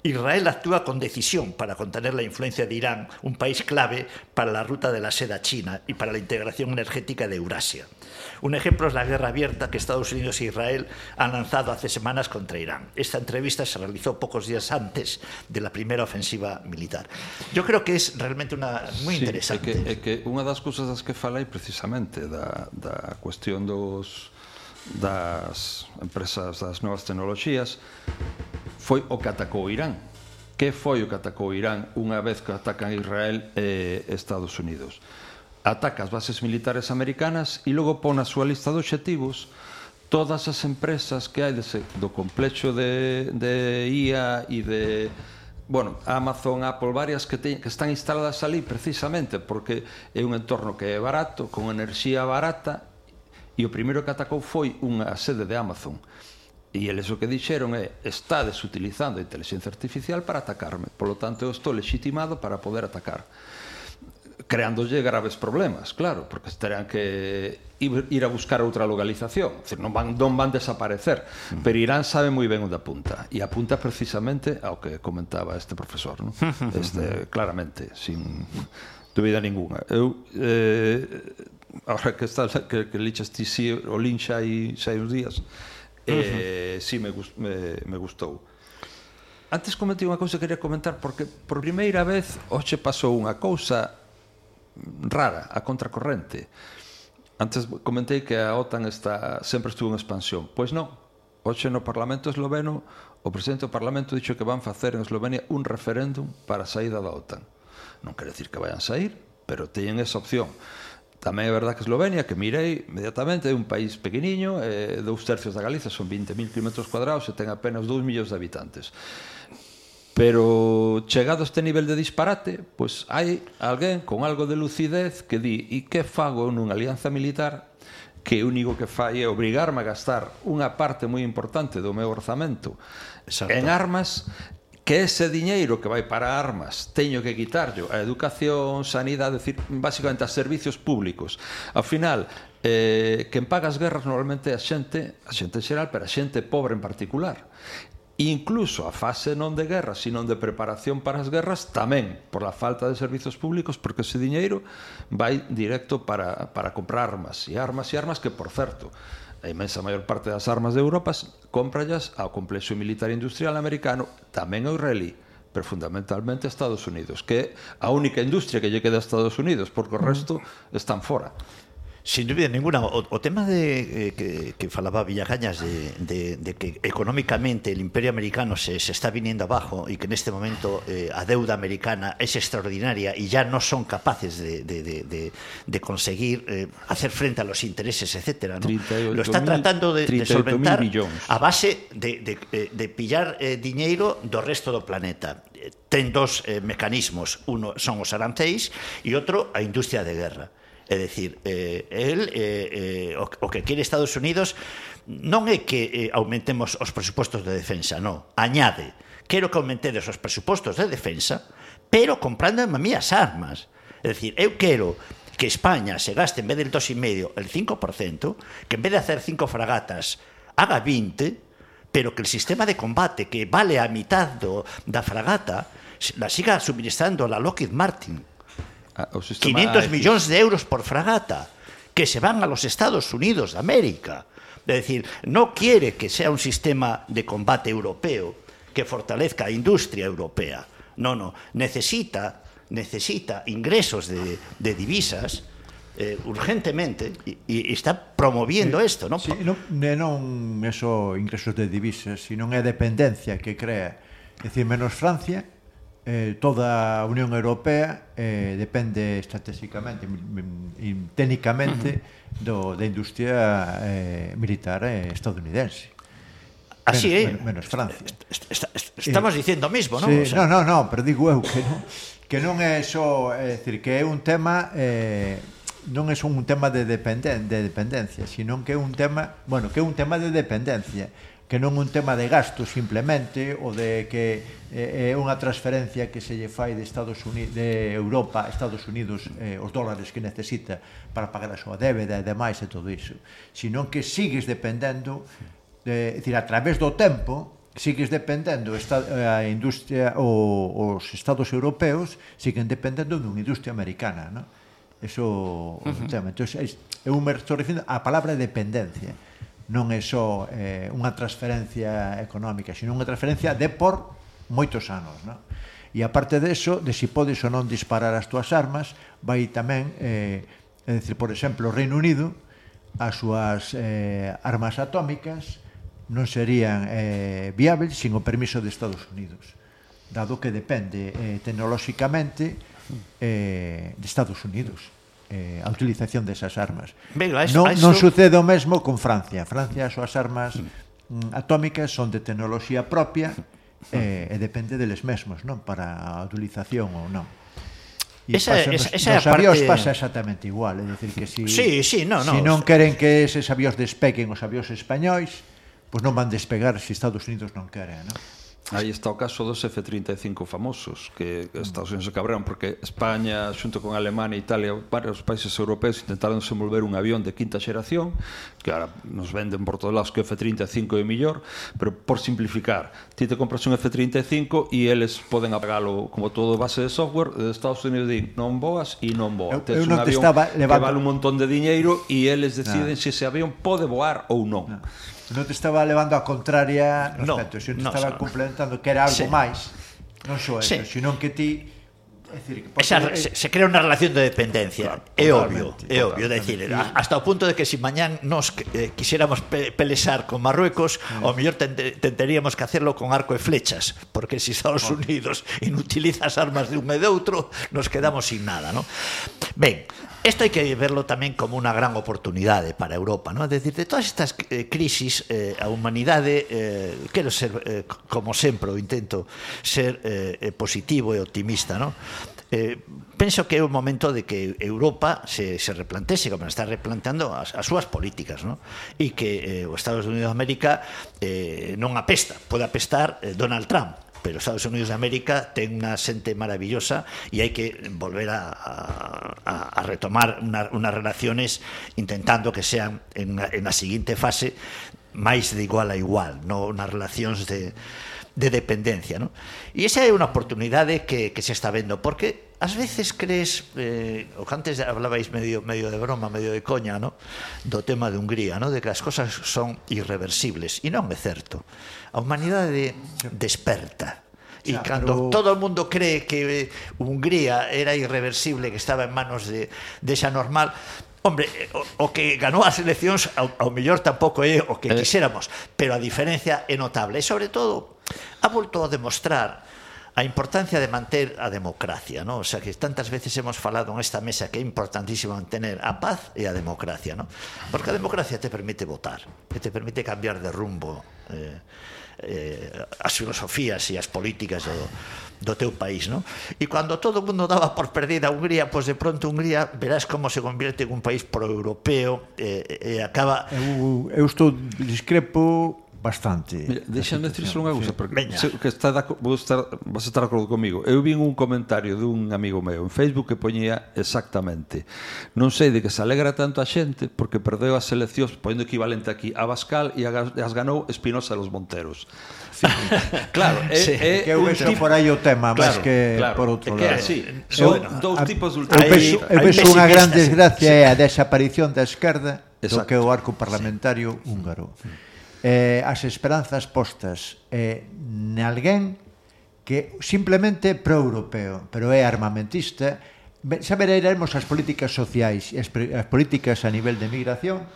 Israel actúa con decisión para contener la influencia de Irán, un país clave para la ruta de la seda china y para la integración energética de Eurasia. Un ejemplo es la guerra abierta que Estados Unidos e Israel han lanzado hace semanas contra Irán. Esta entrevista se realizó pocos días antes de la primeira ofensiva militar. Yo creo que es realmente una moi sí, interesante. É que, é que unha das cousas das que falai precisamente da, da cuestión dos das empresas das novas tecnoloxías foi o que atacou Irán. Que foi o que atacou Irán unha vez que atacan Israel e Estados Unidos? ataca as bases militares americanas e logo pon a súa lista de obxectivos todas as empresas que hai dese, do complexo de, de IA e de bueno, Amazon, Apple, varias que, te, que están instaladas ali precisamente porque é un entorno que é barato, con enerxía barata e o primeiro que atacou foi unha sede de Amazon. E eles o que dixeron é estades utilizando a inteligencia artificial para atacarme, polo tanto eu estou legitimado para poder atacar creándolle graves problemas, claro, porque terán que ir, ir a buscar outra localización, decir, non van non van desaparecer, mm. pero Irán sabe moi ben onde apunta e apunta precisamente ao que comentaba este profesor, non? Este claramente, sin dúbida ningunha. Eu eh ahora que está que, que lichas ti si o lincha xa hai xa hai uns días, eh uh -huh. si me, gust, me me gustou. Antes comentei unha cousa que quería comentar porque por primeira vez hoxe pasou unha cousa rara, a contracorrente. Antes comentei que a OTAN está sempre estuvo en expansión. Pois non. Hoxe no Parlamento esloveno, o presidente do Parlamento dixo que van facer en Eslovenia un referéndum para a saída da OTAN. Non quere decir que vayan sair, pero teñen esa opción. Tamén é verdad que Eslovenia, que mirei inmediatamente, é un país pequeniño, eh, dous tercios da Galiza son 20.000 km cuadrados e ten apenas 2 millóns de habitantes. Pero chegado a este nivel de disparate, pois hai alguén con algo de lucidez que di, e que fago nunha alianza militar que o único que fai é obrigarme a gastar unha parte moi importante do meu orzamento Exacto. en armas que ese diñeiro que vai para armas teño que quitarlo a educación, sanidade, decir, basicamente a servicios públicos. Ao final, eh, quen paga as guerras normalmente é a xente, a xente en xeral, pero a xente pobre en particular incluso a fase non de guerra, sino de preparación para as guerras tamén, por la falta de servizos públicos, porque ese diñeiro vai directo para, para comprar armas, e armas e armas que, por certo, a imensa maior parte das armas de Europa comprallas ao complexo militar industrial americano, tamén ao israelí, pero fundamentalmente a Estados Unidos, que é a única industria que lle queda a Estados Unidos, porque o resto están fora. Sin dúbida ninguna, o, o tema de eh, que, que falaba Villagañas de, de, de que económicamente el imperio americano se, se está viniendo abajo y que en este momento eh, a deuda americana es extraordinaria y ya no son capaces de, de, de, de de conseguir eh, hacer frente a los intereses, etcétera. ¿no? Lo está tratando de, de solventar a base de, de, eh, de pillar eh, diñeiro do resto do planeta ten dos eh, mecanismos. Uno son os aranceis e outro a industria de guerra. É dicir, eh, el eh, eh, o, o que quere Estados Unidos non é que eh, aumentemos os presupostos de defensa, non. Añade, quero que aumentedes os presupostos de defensa, pero comprándome mías armas. É dicir, eu quero que España se gaste en vez del 2,5 el 5%, que en vez de hacer 5 fragatas haga 20, pero que el sistema de combate que vale a mitad do, da fragata la siga suministrando la Lockheed Martin. Ah, o sistema 500 millóns de euros por fragata que se van a los Estados Unidos de América. Es decir, no quiere que sea un sistema de combate europeo que fortalezca a industria europea. No, no, necesita necesita ingresos de, de divisas eh, urgentemente e, y está promoviendo eh, esto, non? Sí, non, non eso ingresos de divisas, sino é dependencia que crea. É dicir, menos Francia, eh, toda a Unión Europea eh, depende estratégicamente, técnicamente, do, da industria eh, militar eh, estadounidense. Así menos, é. Menos, menos Francia. Est est est estamos eh, dicindo o mesmo, non? Sí, o sea... Non, non, non, pero digo eu que non, que non é só, é dicir, que é un tema eh, non é un tema de, dependen de dependencia, sino que é un tema, bueno, que é un tema de dependencia, que non é un tema de gasto simplemente ou de que eh, é unha transferencia que se lle fai de Estados Unidos de Europa a Estados Unidos eh, os dólares que necesita para pagar a súa débeda e demais e todo iso, sino que sigues dependendo de, dicir a través do tempo sigues dependendo esta, a industria o, os estados europeos siguen dependendo dunha industria americana, non? Eso uh -huh. tema. Entón, eu me estou refirindo a palabra dependencia. Non é só eh, unha transferencia económica, sino unha transferencia de por moitos anos, non? E aparte deso, de si podes ou non disparar as túas armas, vai tamén, eh, é dicir, por exemplo, o Reino Unido, as súas eh, armas atómicas non serían eh, viables sin o permiso de Estados Unidos, dado que depende eh, tecnolóxicamente eh, de Estados Unidos eh, a utilización desas armas. Venga, eso, non, eso... non sucede o mesmo con Francia. Francia as súas armas mm. mm, atómicas son de tecnoloxía propia mm. eh, e depende deles mesmos, non? Para a utilización ou non. E esa, pasa, esa, esa nos, nos avións parte... pasa exactamente igual, é dicir que si sí, sí, no, no, si non queren que eses avións despeguen os avións españois, pois non van despegar se Estados Unidos non queren, non? Aí está o caso dos F-35 famosos que Estados Unidos se cabreron porque España xunto con Alemania, Italia varios países europeos intentaron desenvolver un avión de quinta xeración que ahora nos venden por todos lados que o F-35 é millor pero por simplificar ti te compras un F-35 e eles poden apagalo como todo base de software de Estados Unidos din non boas e non boa tes un avión que vale un montón de diñeiro e eles deciden ah. se ese avión pode voar ou non ah non te estaba levando a contraria respecto, no, xo te no, estaba no. complementando que era algo sí. máis, non só eso, sí. senón que ti decir, que Esa, se, se crea unha relación de dependencia, claro, é obvio, é obvio, decir, y... hasta o punto de que si mañán nos eh, quixéramos pe pelesar con Marruecos, mm. ao o mellor tenteríamos que hacerlo con arco e flechas, porque si Estados. Unidos inutiliza as armas de un e de outro, nos quedamos sin nada, ¿no? Ben, Esto hai que verlo tamén como unha gran oportunidade para Europa, non? É dicir, de todas estas eh, crisis, eh, a humanidade, eh, quero ser, eh, como sempre, o intento ser eh, eh positivo e optimista, non? eh, penso que é o momento de que Europa se, se replantese, como está replanteando as, as súas políticas, no? e que eh, os Estados Unidos de América eh, non apesta, pode apestar eh, Donald Trump, pero Estados Unidos de América ten unha xente maravillosa e hai que volver a, a, a retomar una, unas relaciones intentando que sean en, en a seguinte fase máis de igual a igual, no nas relacións de de dependencia. ¿no? E esa é unha oportunidade que, que se está vendo, porque ás veces crees, eh, o que antes hablabais medio, medio de broma, medio de coña, ¿no? do tema de Hungría, ¿no? de que as cosas son irreversibles, e non é certo. A humanidade desperta, E claro, cando pero... todo o mundo cree que eh, Hungría era irreversible, que estaba en manos de de esa normal, Hombre, o, o que ganou as eleccións ao, ao mellor tampouco é eh, o que quixéramos, pero a diferencia é notable. E sobre todo, ha volto a demostrar a importancia de manter a democracia, ¿no? O sea, que tantas veces hemos falado en esta mesa que é importantísimo mantener a paz e a democracia, ¿no? Porque a democracia te permite votar, que te permite cambiar de rumbo eh, eh, as filosofías e as políticas do, do teu país, ¿no? E cando todo o mundo daba por perdida a Hungría, pois pues de pronto Hungría verás como se convierte en un país proeuropeo eh, e acaba... Eu, eu estou discrepo bastante. Deixame decir só unha cousa, porque Veña. Se, que está da, vou estar, vas estar de acordo comigo. Eu vi un comentario dun amigo meu en Facebook que poñía exactamente non sei de que se alegra tanto a xente porque perdeu as eleccións poñendo equivalente aquí a Bascal e as ganou Espinosa los Monteros. Sí. claro, é, sí. é que eu vexo tipo... por aí o tema, claro, máis que claro, por outro lado. É que así, son dous tipos de ultraesquerda. Eu vexo unha gran desgracia sí. é a desaparición da esquerda Exacto. do que é o arco parlamentario sí. húngaro eh, as esperanzas postas eh, nalguén que simplemente pro-europeo, pero é armamentista, xa veremos as políticas sociais e as, as políticas a nivel de migración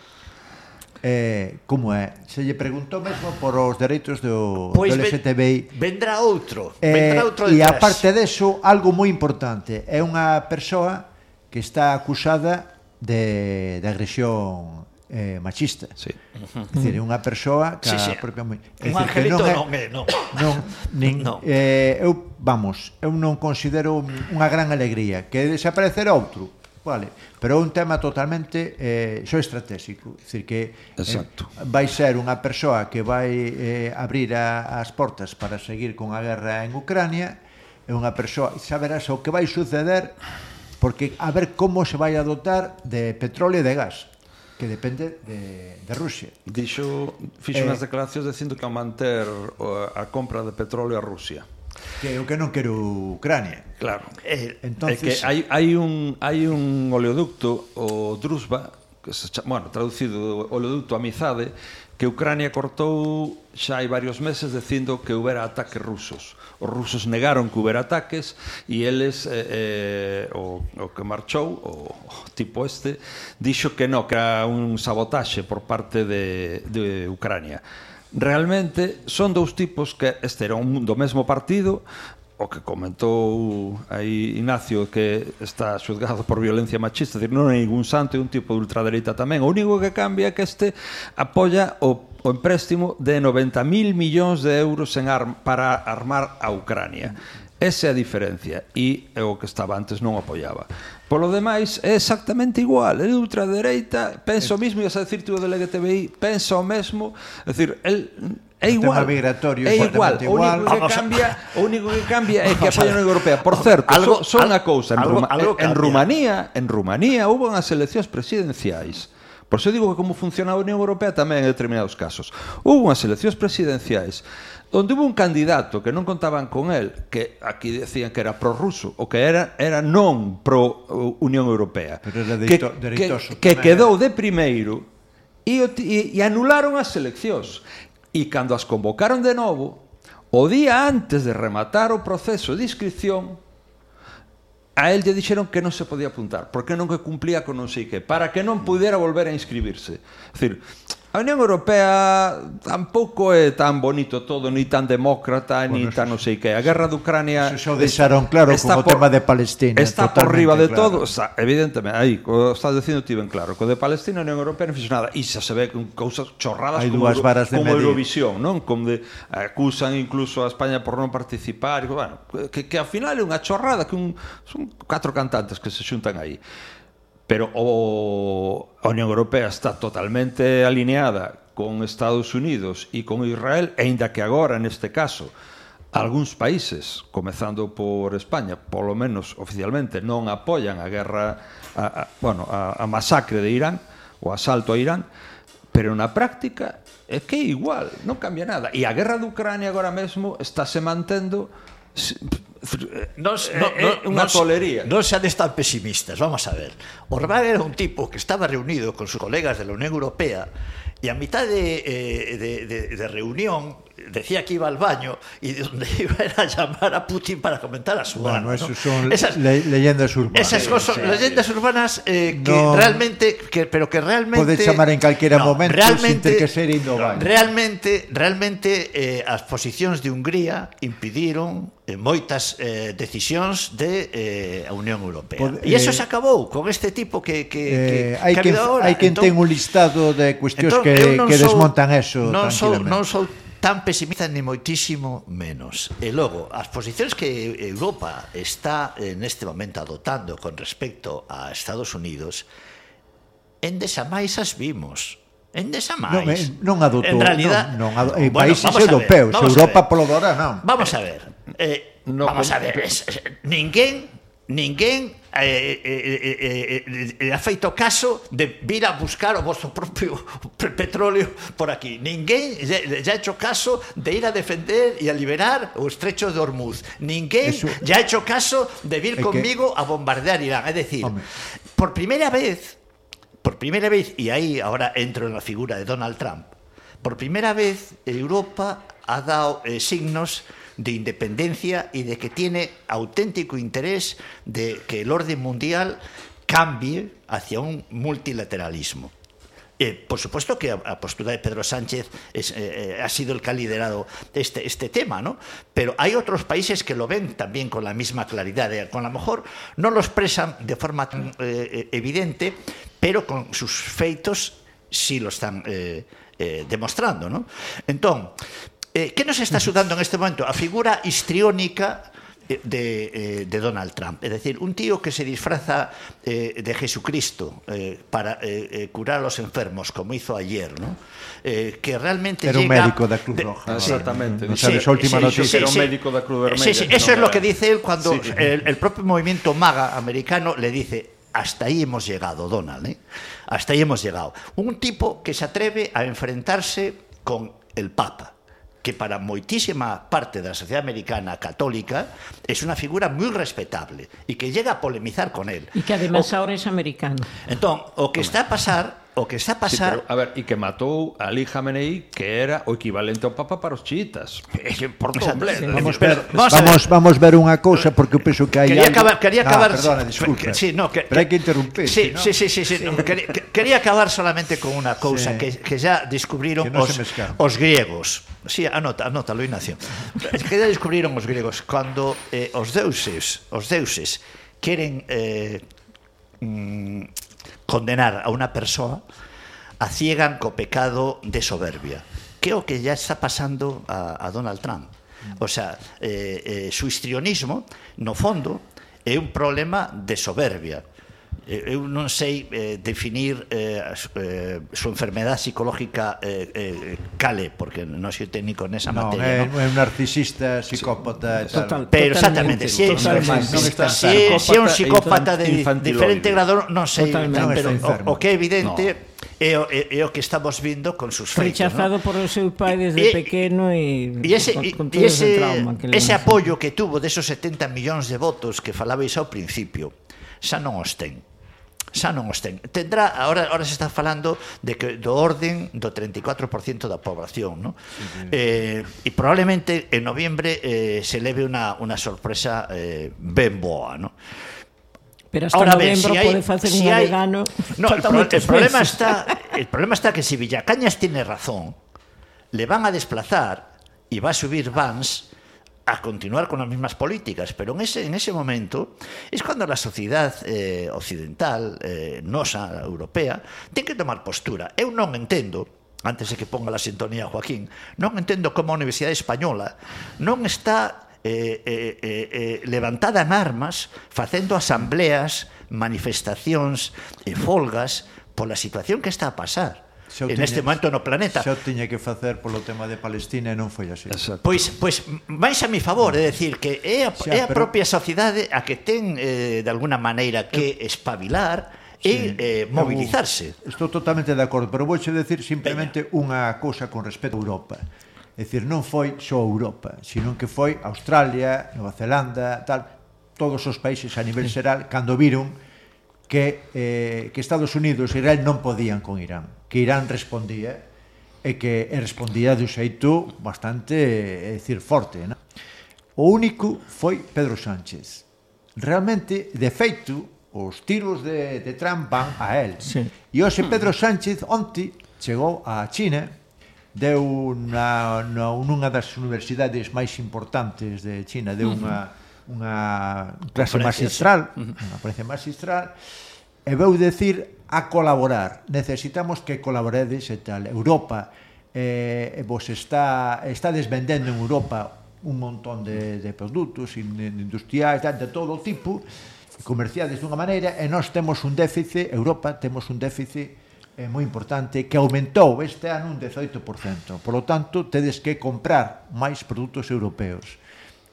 Eh, como é? Se lle preguntou mesmo por os dereitos do, pois do LGTBI Vendrá outro eh, vendrá outro E aparte deso, algo moi importante. É unha persoa que está acusada de, de agresión eh, machista. Sí. É dicir, unha persoa que sí, sí. propia moi... Un angelito non é, non, é, non. non, nin, non. Eh, eu, vamos, eu non considero unha gran alegría que desaparecer outro. Vale, pero é un tema totalmente eh, só estratégico, decir que eh, Exacto. Eh, vai ser unha persoa que vai eh, abrir a, as portas para seguir con a guerra en Ucrania, é unha persoa, saberás o que vai suceder porque a ver como se vai adotar de petróleo e de gas que depende de, de Rusia. Dixo, fixo eh, unhas declaracións dicindo que a manter a compra de petróleo a Rusia. Que eu que non quero Ucrania. Claro. Eh, Entonces, é que hai, hai, un, hai un oleoducto, o Drusba, que se, bueno, traducido o oleoducto Amizade, que Ucrania cortou xa hai varios meses dicindo que houbera ataques rusos. Os rusos negaron que houbera ataques e eles, eh, eh, o, o que marchou, o, o tipo este, dixo que no, que era un sabotaxe por parte de, de Ucrania realmente son dous tipos que este era un do mesmo partido o que comentou aí Ignacio que está xuzgado por violencia machista, decir, non é ningún santo, é un tipo de ultradereita tamén. O único que cambia é que este apoia o, o empréstimo de 90.000 millóns de euros en arm, para armar a Ucrania. Esa é a diferencia e é o que estaba antes non apoiaba. Polo demais é exactamente igual, é de ultradereita, pensa o mesmo, e a decir tú del LGTBI, pensa o mesmo, é decir, el É igual. O tema migratorio é igual. O único que cambia, o único que cambia é que apoia a Unión Europea. Por certo, algo, son, son algo, a cousa. En, algo, Ruma, algo en Rumanía, en Rumanía houve unhas eleccións presidenciais. Por eso digo que como funciona a Unión Europea tamén en determinados casos. Houve unhas eleccións presidenciais onde hubo un candidato que non contaban con el, que aquí decían que era prorruso, o que era era non pro Unión Europea. Pero era que, que, que quedou de primeiro e, e, e anularon as eleccións. E cando as convocaron de novo, o día antes de rematar o proceso de inscripción, a él lle dixeron que non se podía apuntar, porque non que cumplía con non sei que, para que non pudera volver a inscribirse. É dicir, A Unión Europea tampouco é tan bonito todo, ni tan demócrata, bueno, ni tan non sei que. A guerra de Ucrania... Eso deixaron claro está con por, o tema de Palestina. Está por riba de claro. todo. Está, evidentemente, aí, o estás dicindo ti ben claro. Co de Palestina, a Unión Europea non fixo nada. E xa se ve con cousas chorradas Hai como, varas de como medir. Eurovisión, non? Como de, acusan incluso a España por non participar. E, Bueno, que, que ao final é unha chorrada, que un, son catro cantantes que se xuntan aí. Pero o, a Unión Europea está totalmente alineada con Estados Unidos e con Israel, aínda que agora, neste caso, algúns países, comezando por España, polo menos oficialmente, non apoian a guerra, a, a, bueno, a, a masacre de Irán, o asalto a Irán, pero na práctica é que é igual, non cambia nada. E a guerra de Ucrania agora mesmo estáse mantendo Nos, eh, no, é no, unha nos, tolería. Non seades tan pesimistas, vamos a ver. Orbán era un tipo que estaba reunido con sus colegas de la Unión Europea e a mitad de, eh, de, de, de reunión decía que iba al baño y donde iba era llamar a Putin para comentar a su Bueno, eso ¿no? son esas, le leyendas urbanas. Esas cosas, sí, leyendas urbanas eh, que no realmente que, pero que realmente Pode chamar en calquera no, momento realmente, sin ter que ser indo baño. Realmente, realmente eh, as posicións de Hungría impediron eh, moitas eh, decisións de eh, a Unión Europea. Pod, e iso eh, se acabou con este tipo que que eh, que hai que, hai quen entón, ten un listado de cuestións entón, que que desmontan eso. Non sou non sou tan pesimista ni moitísimo menos. E logo, as posicións que Europa está neste momento adotando con respecto a Estados Unidos, en desamais as vimos. En desa máis. Eh, non, non adotou. En realidad, non, non ado, eh, bueno, países europeus, ver, Europa polo dora non. Vamos a ver. Eh, no, vamos a eh, ver, es, es, ninguén ninguén eh, eh, eh, eh, eh, eh ha feito caso de vir a buscar o vosso propio petróleo por aquí. Ninguén lle ha hecho caso de ir a defender e a liberar o estrecho de Hormuz. Ninguén Eso... ha hecho caso de vir é conmigo que... a bombardear Irán. É decir, Home. por primeira vez, por primeira vez, e aí agora entro na figura de Donald Trump, por primeira vez Europa ha dado eh, signos de independencia y de que tiene auténtico interés de que el orden mundial cambie hacia un multilateralismo. Eh, por supuesto que a, a postura de Pedro Sánchez eh, eh, ha sido el que ha liderado este, este tema, ¿no? Pero hay otros países que lo ven también con la misma claridad. Con a lo mejor no lo expresan de forma evidente, pero con sus feitos sí lo están demostrando, ¿no? Entón, eh, que nos está sudando en este momento? A figura histriónica eh, de, eh, de Donald Trump. Es decir, un tío que se disfraza eh, de Jesucristo eh, para eh, curar a los enfermos, como hizo ayer, ¿no? Eh, que realmente Era un llega... médico da Cruz Roja. Sí. Exactamente. Non sabes a última noticia. Era un médico da Cruz Vermella, Sí, sí, eso es lo que dice él cuando Sí, sí. El, el propio movimiento MAGA americano le dice hasta ahí hemos llegado, Donald, ¿eh? hasta ahí hemos llegado. Un tipo que se atreve a enfrentarse con el Papa, que para moitísima parte da sociedade americana católica é unha figura moi respetable e que llega a polemizar con él. E que ademais o... ahora é americano. Entón, o que está a pasar o que está a pasar... Sí, pero, a ver, e que matou a Ali Khamenei que era o equivalente ao Papa para os chiitas. Por doble. Sí. Vamos, ver, vamos, vamos, vamos ver unha cousa porque eu penso que hai quería algo... acabar, quería no, acabar... perdona, disculpa. Sí, no, que, pero hai que interrumpir. Sí, si, no? sí, sí, sí, sí, sí. No, quería, quería acabar solamente con unha cousa sí. que, que ya descubriron que no os, os griegos. Sí, anota, anota, lo Ignacio. que ya descubriron os griegos cando eh, os deuses, os deuses queren eh, mm, condenar a unha persoa a ciegan co pecado de soberbia. Que é o que ya está pasando a, a Donald Trump. O sea, eh, eh, su histrionismo no fondo é un problema de soberbia. Eh, eu non sei eh, definir eh, a, eh, súa enfermedade psicológica eh, eh, cale, porque non soy técnico nesa no, materia. É, no, é un narcisista, psicópata sí. e tal. Total, Pero exactamente, se si é, si é, si é un psicópata de diferente grado, non sei, tal, pero o, o que é evidente no. É o, é, é o que estamos vindo con sus feitos. Rechazado ¿no? por o seu pai desde e, pequeno e, e ese, con, con todo ese, ese trauma que ese apoio que tuvo de esos 70 millóns de votos que falabais ao principio, xa non os ten xa non os ten. Tendrá, ahora, ahora se está falando de que do orden do 34% da población, no? Uh -huh. eh, e probablemente en noviembre eh, se leve unha, unha sorpresa eh, ben boa, no? Pero hasta Ahora novembro si hai, pode facer si un hai, vegano. No, el, pro, el, problema meses. está, el problema está que se si Villacañas tiene razón, le van a desplazar e va a subir Vans a continuar con las mismas políticas. Pero en ese, en ese momento es cuando la sociedad eh, occidental, eh, nosa, europea, ten que tomar postura. Eu non entendo, antes de que ponga la sintonía Joaquín, non entendo como a Universidade Española non está eh, eh, eh, eh levantada en armas facendo asambleas, manifestacións e folgas pola situación que está a pasar xa en tiña, este momento no planeta. Xa o tiña que facer polo tema de Palestina e non foi así. Exacto. Pois, pois vais a mi favor, é mm. decir, que é a, xa, é a pero... propia sociedade a que ten, eh, de alguna maneira, que espabilar sí. e eh, mobilizarse. Eu, estou totalmente de acordo, pero vouche decir simplemente unha cousa con respecto a Europa. É dicir, non foi só Europa, sino que foi Australia, Nova Zelanda, tal, todos os países a nivel xeral, cando viron que, eh, que Estados Unidos e Israel non podían con Irán, que Irán respondía e que e respondía de un xeito bastante, eh, é dicir, forte. Non? O único foi Pedro Sánchez. Realmente, de feito, os tiros de, de Trump van a él. Sí. E hoxe Pedro Sánchez onti chegou a China, deu na, na, nunha das universidades máis importantes de China, deu unha, unha clase magistral, unha ponencia magistral, e veu decir a colaborar. Necesitamos que colaboredes e tal. Europa eh, vos está, está desvendendo en Europa un montón de, de produtos industriais, de todo tipo, comerciales dunha maneira, e nós temos un déficit, Europa temos un déficit eh, moi importante que aumentou este ano un 18%. Por lo tanto, tedes que comprar máis produtos europeos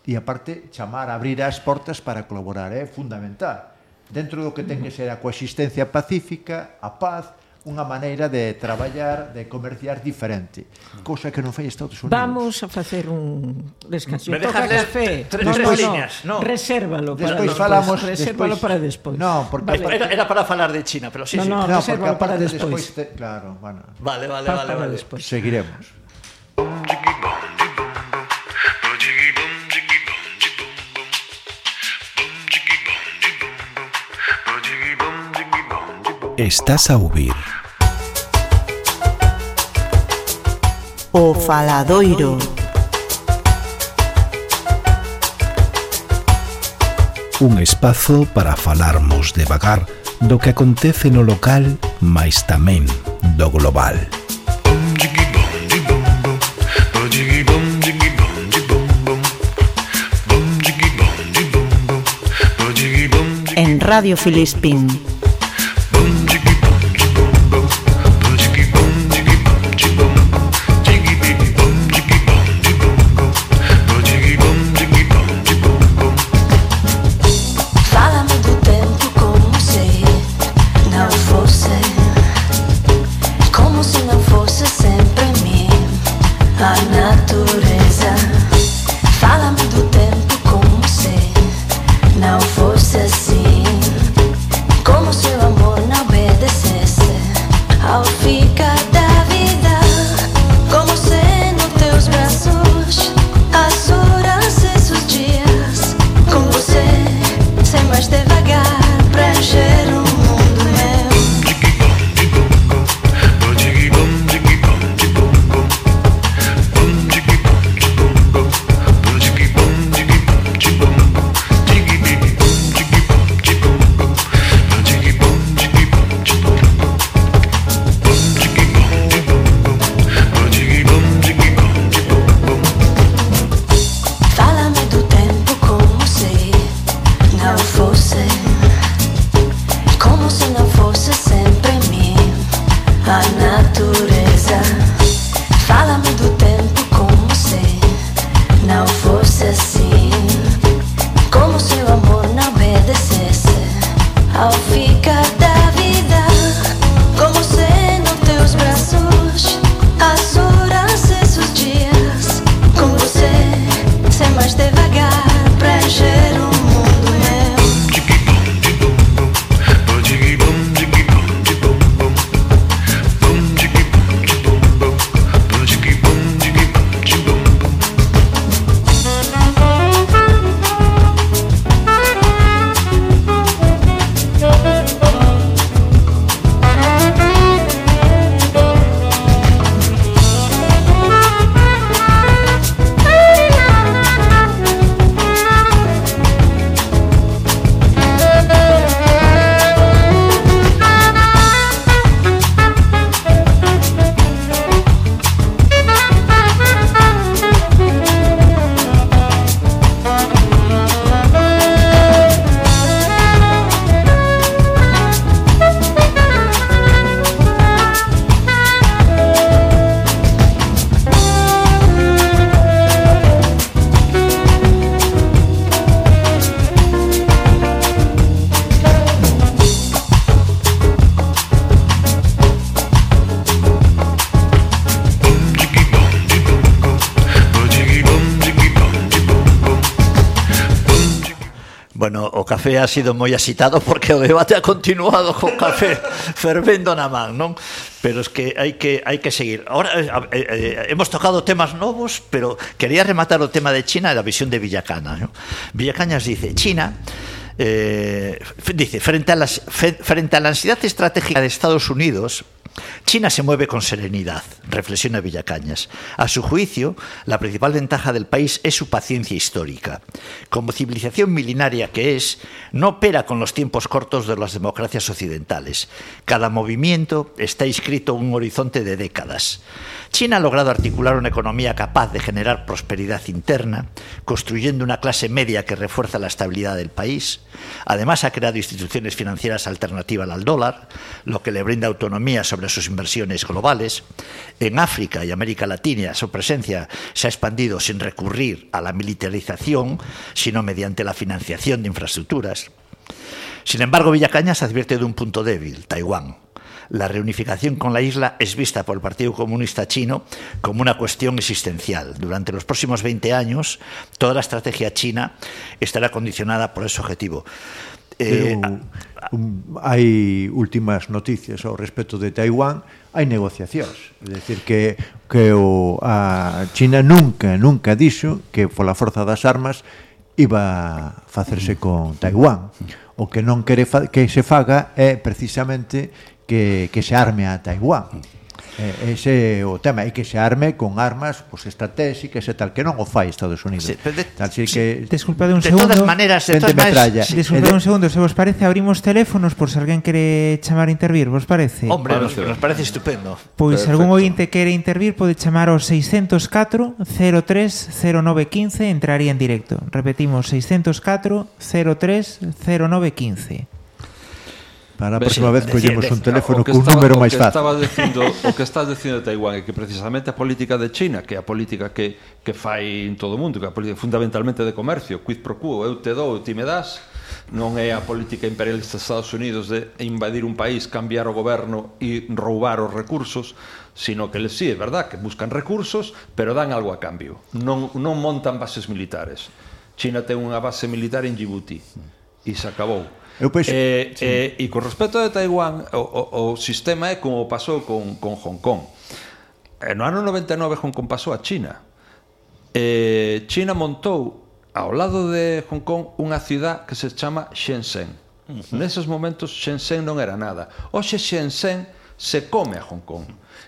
e aparte chamar, abrir as portas para colaborar, eh, é fundamental. Dentro do que ten que ser a coexistencia pacífica, a paz, unha maneira de traballar, de comerciar diferente, cosa que non fai Estados Unidos. Vamos a facer un descanso. Me Toca café. Tres, no, tres no, líneas, no. Resérvalo para despois despois. falamos, resérvalo despois. para despois. No, porque vale. era, era para falar de China, pero sí, no, sí. No, no, resérvalo para despois. despois te, claro, bueno. Vale, vale, para vale, para vale. Despois. Seguiremos. Estás a ouvir. O Faladoiro. Un espazo para falarmos devagar do que acontece no local, mais tamén do global. En Radio Filispín. café ha sido moi axitado porque o debate ha continuado con café fervendo na man, non? Pero es que hai que hai que seguir. Ahora eh, eh, eh, hemos tocado temas novos, pero quería rematar o tema de China e da visión de Villacana, non? Villacañas dice, China Eh, dice, frente a, las, frente a la ansiedad estratégica de Estados Unidos, China se mueve con serenidad reflexiona Villacañas. A su juicio, la principal ventaja del país es su paciencia histórica. Como civilización milenaria que es, no opera con los tiempos cortos de las democracias occidentales. Cada movimiento está inscrito en un horizonte de décadas. China ha logrado articular una economía capaz de generar prosperidad interna, construyendo una clase media que refuerza la estabilidad del país. Además, ha creado instituciones financieras alternativas al dólar, lo que le brinda autonomía sobre sus inversiones globales. En África y América Latina, su presencia se ha expandido sin recurrir a la militarización, sino mediante la financiación de infraestructuras. Sin embargo, Villacañas advierte de un punto débil, Taiwán. La reunificación con la isla es vista por el Partido Comunista Chino como una cuestión existencial. Durante los próximos 20 años, toda la estrategia china estará condicionada por ese objetivo. Eh, un, hai últimas noticias ao respecto de Taiwán, hai negociacións, é dicir que que o a China nunca nunca dixo que pola forza das armas iba a facerse con Taiwán. O que non quere que se faga é precisamente que, que se arme a Taiwán. Eh, ese o tema é que se arme con armas pois, pues, estratégicas e tal, que non o fai Estados Unidos. Sí, de, Así que, desculpade un de segundo. De todas maneras, de todas maneras... Sí, desculpade eh, de... un segundo, se vos parece, abrimos teléfonos por se alguén quere chamar a intervir, vos parece? Hombre, parece. nos, parece estupendo. Pois Perfecto. algún ointe quere intervir pode chamar ao 604 030915 entraría en directo. Repetimos, 604 030915. Para a próxima vez collemos un teléfono cun número máis fácil. Estaba dicindo, o que estás dicindo de Taiwán é que precisamente a política de China, que é a política que, que fai en todo o mundo, que é a política fundamentalmente de comercio, quid pro quo, eu te dou, ti me das, non é a política imperialista dos Estados Unidos de invadir un país, cambiar o goberno e roubar os recursos, sino que les sí, é verdad que buscan recursos, pero dan algo a cambio. Non, non montan bases militares. China ten unha base militar en Djibouti e se acabou Eu penso, eh, sí. eh, e con respecto de Taiwán, o, o, o sistema é como pasou con, con Hong Kong. Eh, no ano 99 Hong Kong pasou a China. Eh, China montou ao lado de Hong Kong unha cidade que se chama Shenzhen. Uh -huh. Neses momentos Shenzhen non era nada. Hoxe Shenzhen se come a Hong Kong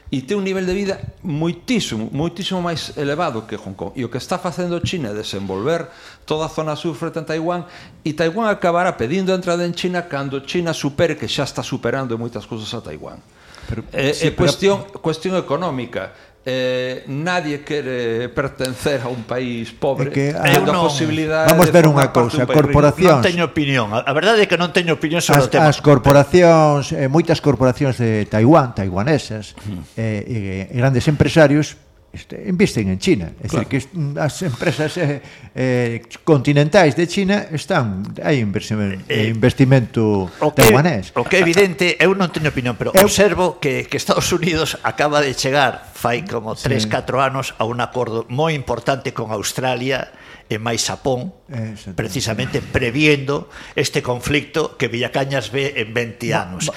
e ten un nivel de vida moitísimo, moitísimo máis elevado que Hong Kong. E o que está facendo China é desenvolver toda a zona sur frente a Taiwán e Taiwán acabará pedindo a entrada en China cando China supere que xa está superando moitas cousas a Taiwán. Pero, é, sí, é cuestión, pero... cuestión económica eh, nadie quere pertencer a un país pobre. Que, ah, eu non, posibilidade vamos ver unha cousa un corporacións. Non teño opinión. A, a verdade é que non teño opinión sobre as, o tema. as corporacións eh, moitas corporacións de Taiwán taiwanesas mm. eh, eh, grandes empresarios este, invisten en China. É claro. dicir, que as empresas eh, eh, continentais de China están hai investimento, eh, eh, investimento o que, taiwanés. o que é evidente eu non teño opinión pero eu, observo que, que Estados Unidos acaba de chegar fai como 3, sí. 4 anos a un acordo moi importante con Australia e máis Xapón, precisamente previendo este conflicto que Villacañas ve en 20 anos.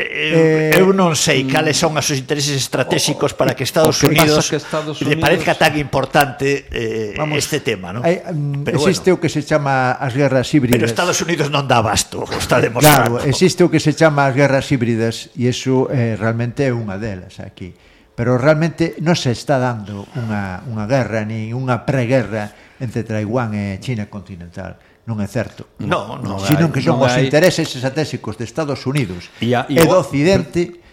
Eh, eh, eu non sei mm. cales son os seus intereses estratégicos para que Estados, que Unidos, que Estados Unidos le parezca tan importante eh, Vamos, este tema, non? Eh, mm, pero existe bueno. o que se chama as guerras híbridas. Pero Estados Unidos non dá abasto, está demostrado. Claro, existe o que se chama as guerras híbridas e iso eh, realmente é unha delas aquí pero realmente non se está dando unha, unha guerra ni unha preguerra entre Taiwán e China continental non é certo. No, non, sino que son non os intereses estratégicos de Estados Unidos e, a, e, e do Occidente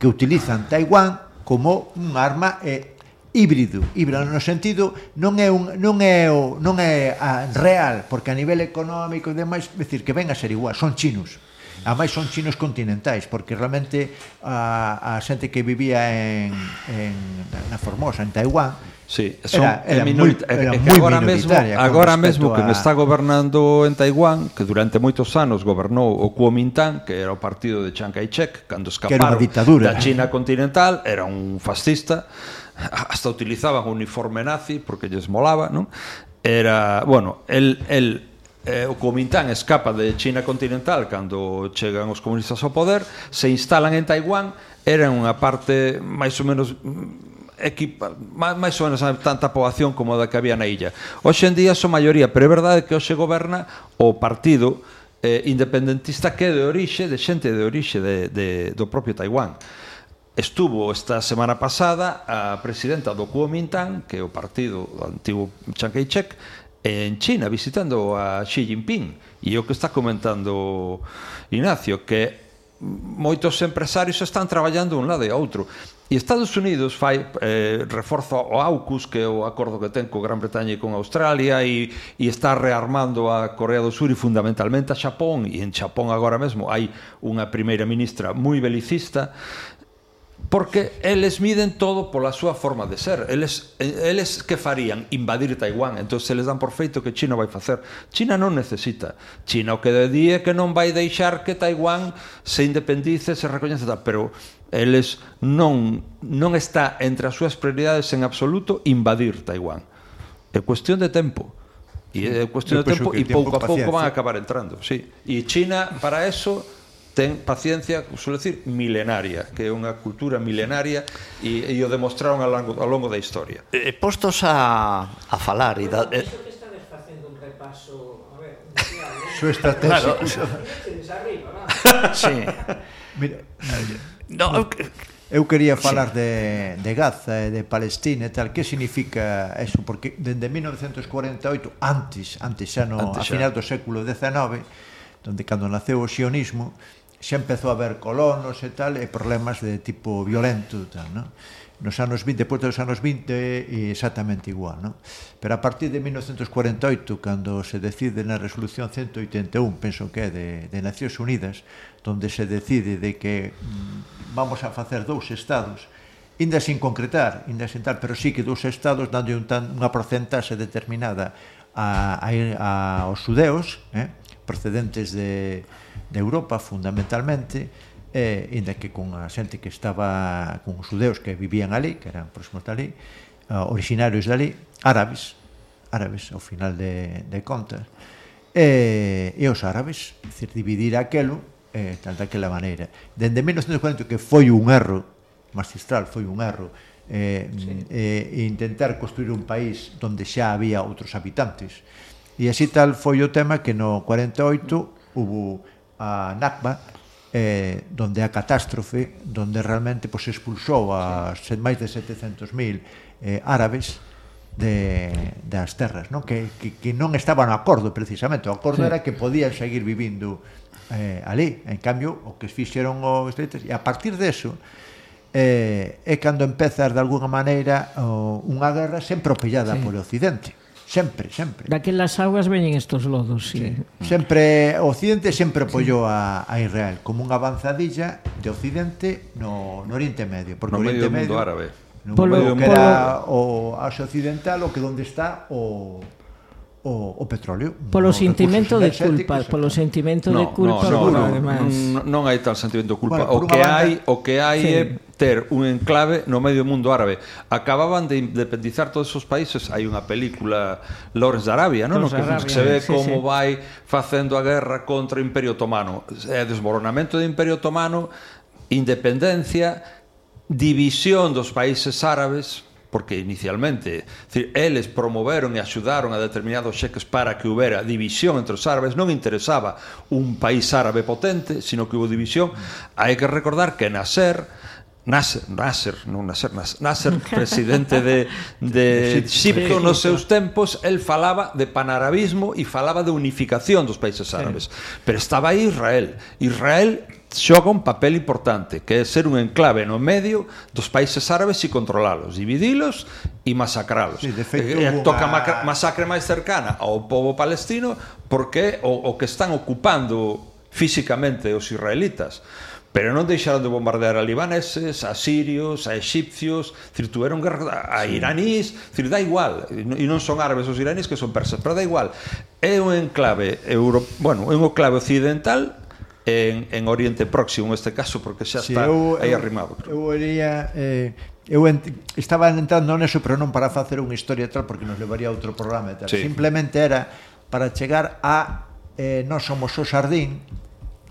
que utilizan Taiwán como un arma eh, híbrido, híbrido no sentido non é un non é o non é a, real, porque a nivel económico e demais, decir que ven a ser igual, son chinos. A máis son chinos continentais, porque realmente a, a xente que vivía en, en, na Formosa, en Taiwán, Sí, son era, era muy, era que agora mesmo, agora mesmo que a... me está gobernando en Taiwán, que durante moitos anos gobernou o Kuomintang, que era o partido de Chiang Kai-shek, cando escaparon da China continental, era un fascista, hasta utilizaban un uniforme nazi porque lles molaba, non? Era, bueno, el, el eh, o Kuomintang escapa de China continental cando chegan os comunistas ao poder, se instalan en Taiwán, era unha parte máis ou menos mm, equipa, máis ou menos tanta poboación como a da que había na illa. Hoxe en día son maioría, pero é verdade que hoxe goberna o partido eh, independentista que é de orixe, de xente de orixe de, de, do propio Taiwán. Estuvo esta semana pasada a presidenta do Kuomintang, que é o partido do antigo Chiang Kai-shek, en China visitando a Xi Jinping. E o que está comentando Ignacio que moitos empresarios están traballando un lado e outro. E Estados Unidos fai eh, reforzo o AUKUS que é o acordo que ten co Gran Bretaña e con Australia e, e está rearmando a Corea do Sur e fundamentalmente a Xapón. E en Xapón agora mesmo hai unha primeira ministra moi belicista porque eles miden todo pola súa forma de ser. Eles, eles que farían? Invadir Taiwán. Entón, se les dan por feito que China vai facer. China non necesita. China o que de día que non vai deixar que Taiwán se independice, se recoñece, tal. pero eles non, non está entre as súas prioridades en absoluto invadir Taiwán. É cuestión de tempo. E é cuestión de tempo e pouco a pouco van a acabar entrando. Sí. E China, para eso, ten paciencia, suele decir, milenaria, que é unha cultura milenaria e, e o demostraron ao longo, ao longo da historia. E, postos a, a falar e da, eh... que estades facendo un repaso, a ver, un. Su estrategia. Claro. sí. Mira, no, eu quería falar sí. de, de Gaza e de Palestina e tal, que significa eso? Porque dende 1948, antes, antes xa no, antes xa. a final do século XIX, donde cando naceu o sionismo, xa empezou a haber colonos e tal, e problemas de tipo violento e tal, non? nos anos 20, depois dos anos 20 é exactamente igual, non? Pero a partir de 1948, cando se decide na resolución 181, penso que é de, de Nacións Unidas, onde se decide de que mm, vamos a facer dous estados, inda sin concretar, inda sin tal, pero sí que dous estados dando un tan, unha porcentaxe determinada a, a, a, aos judeos, eh? procedentes de, de Europa fundamentalmente eh, inda que con a xente que estaba con os judeus que vivían ali que eran próximos dali ali uh, originarios de árabes árabes ao final de, de contas eh, e os árabes é dicir, dividir aquelo eh, tal daquela maneira dende 1940 que foi un erro magistral foi un erro eh, sí. eh, intentar construir un país donde xa había outros habitantes. E así tal foi o tema que no 48 hubo a NACBA, eh, donde a catástrofe, donde realmente pues, expulsou a sí. máis de 700.000 eh, árabes de, das terras, non? Que, que, que non estaban no acordo precisamente, o acordo sí. era que podían seguir vivindo eh, ali, en cambio, o que fixeron os estretes, e a partir deso, eh, é cando empezas de alguna maneira o, unha guerra sempre opellada sí. polo occidente sempre, sempre. Daquelas augas veñen estos lodos, sí. sí. Sempre Occidente sempre apoiou sí. a, a Israel como unha avanzadilla de Occidente no, no Oriente Medio, porque no Oriente medio, medio árabe. No polo, medio que era o Asia occidental, o que onde está o o, o petróleo. Polo sentimento de culpa, polo sentimento no, de culpa, no, no, no, además. Non, non hai tal sentimento de culpa. Bueno, o que hai, o que hai sí. é ter un enclave no medio mundo árabe. Acababan de independizar todos esos países. Hai unha película Lawrence de Arabia, non? No que, Arabia, que se ve sí, como sí. vai facendo a guerra contra o Imperio Otomano. Eh, é desmoronamento do Imperio Otomano, independencia, división dos países árabes, porque inicialmente decir, eles promoveron e axudaron a determinados xeques para que houbera división entre os árabes, non interesaba un país árabe potente, sino que houve división. Hai que recordar que Nasser Nasser, Nasser, non Nasser, Nasser presidente de, de Xipto nos seus tempos, el falaba de panarabismo e falaba de unificación dos países árabes. Pero estaba aí Israel. Israel xoga un papel importante, que é ser un enclave no medio dos países árabes e controlalos, dividilos e masacralos. Sí, de feito, e, eh, eh toca a... masacre máis cercana ao povo palestino porque o, o que están ocupando físicamente os israelitas Pero non deixaron de bombardear a libaneses, a sirios, a egipcios, decir, tuveron guerra a iranís, decir, da igual, e non son árabes os iranís que son persas, pero da igual. É un enclave euro, bueno, é un enclave occidental en, en Oriente Próximo neste caso porque xa sí, está eu, aí arrimado. Eu, eu iría eh, eu ent estaba entrando neso pero non para facer unha historia tal porque nos levaría a outro programa e tal. Sí. Simplemente era para chegar a eh, non somos o sardín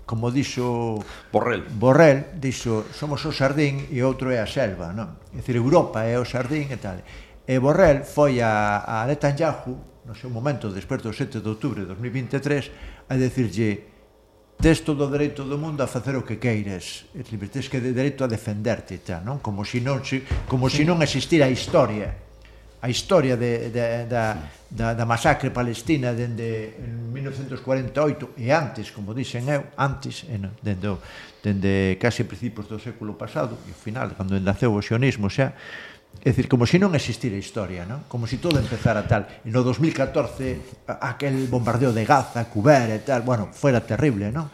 como dixo Borrell. Borrell dixo somos o sardín e outro é a selva, non? É dicir, Europa é o sardín e tal. E Borrell foi a, a Netanyahu no seu momento despois do 7 de outubro de 2023 a decirlle tes todo o dereito do mundo a facer o que queires, e tes que de dereito a defenderte, tal, non? Como se non, como se non existira a historia a historia de, de, da, da, da masacre palestina dende 1948 e antes, como dixen eu, antes, en, dende, o, dende case principios do século pasado e ao final, cando naceu o sionismo xa, É dicir, como se non existira historia, non? Como se todo empezara tal. E no 2014, aquel bombardeo de Gaza, Cuber e tal, bueno, fuera terrible, non?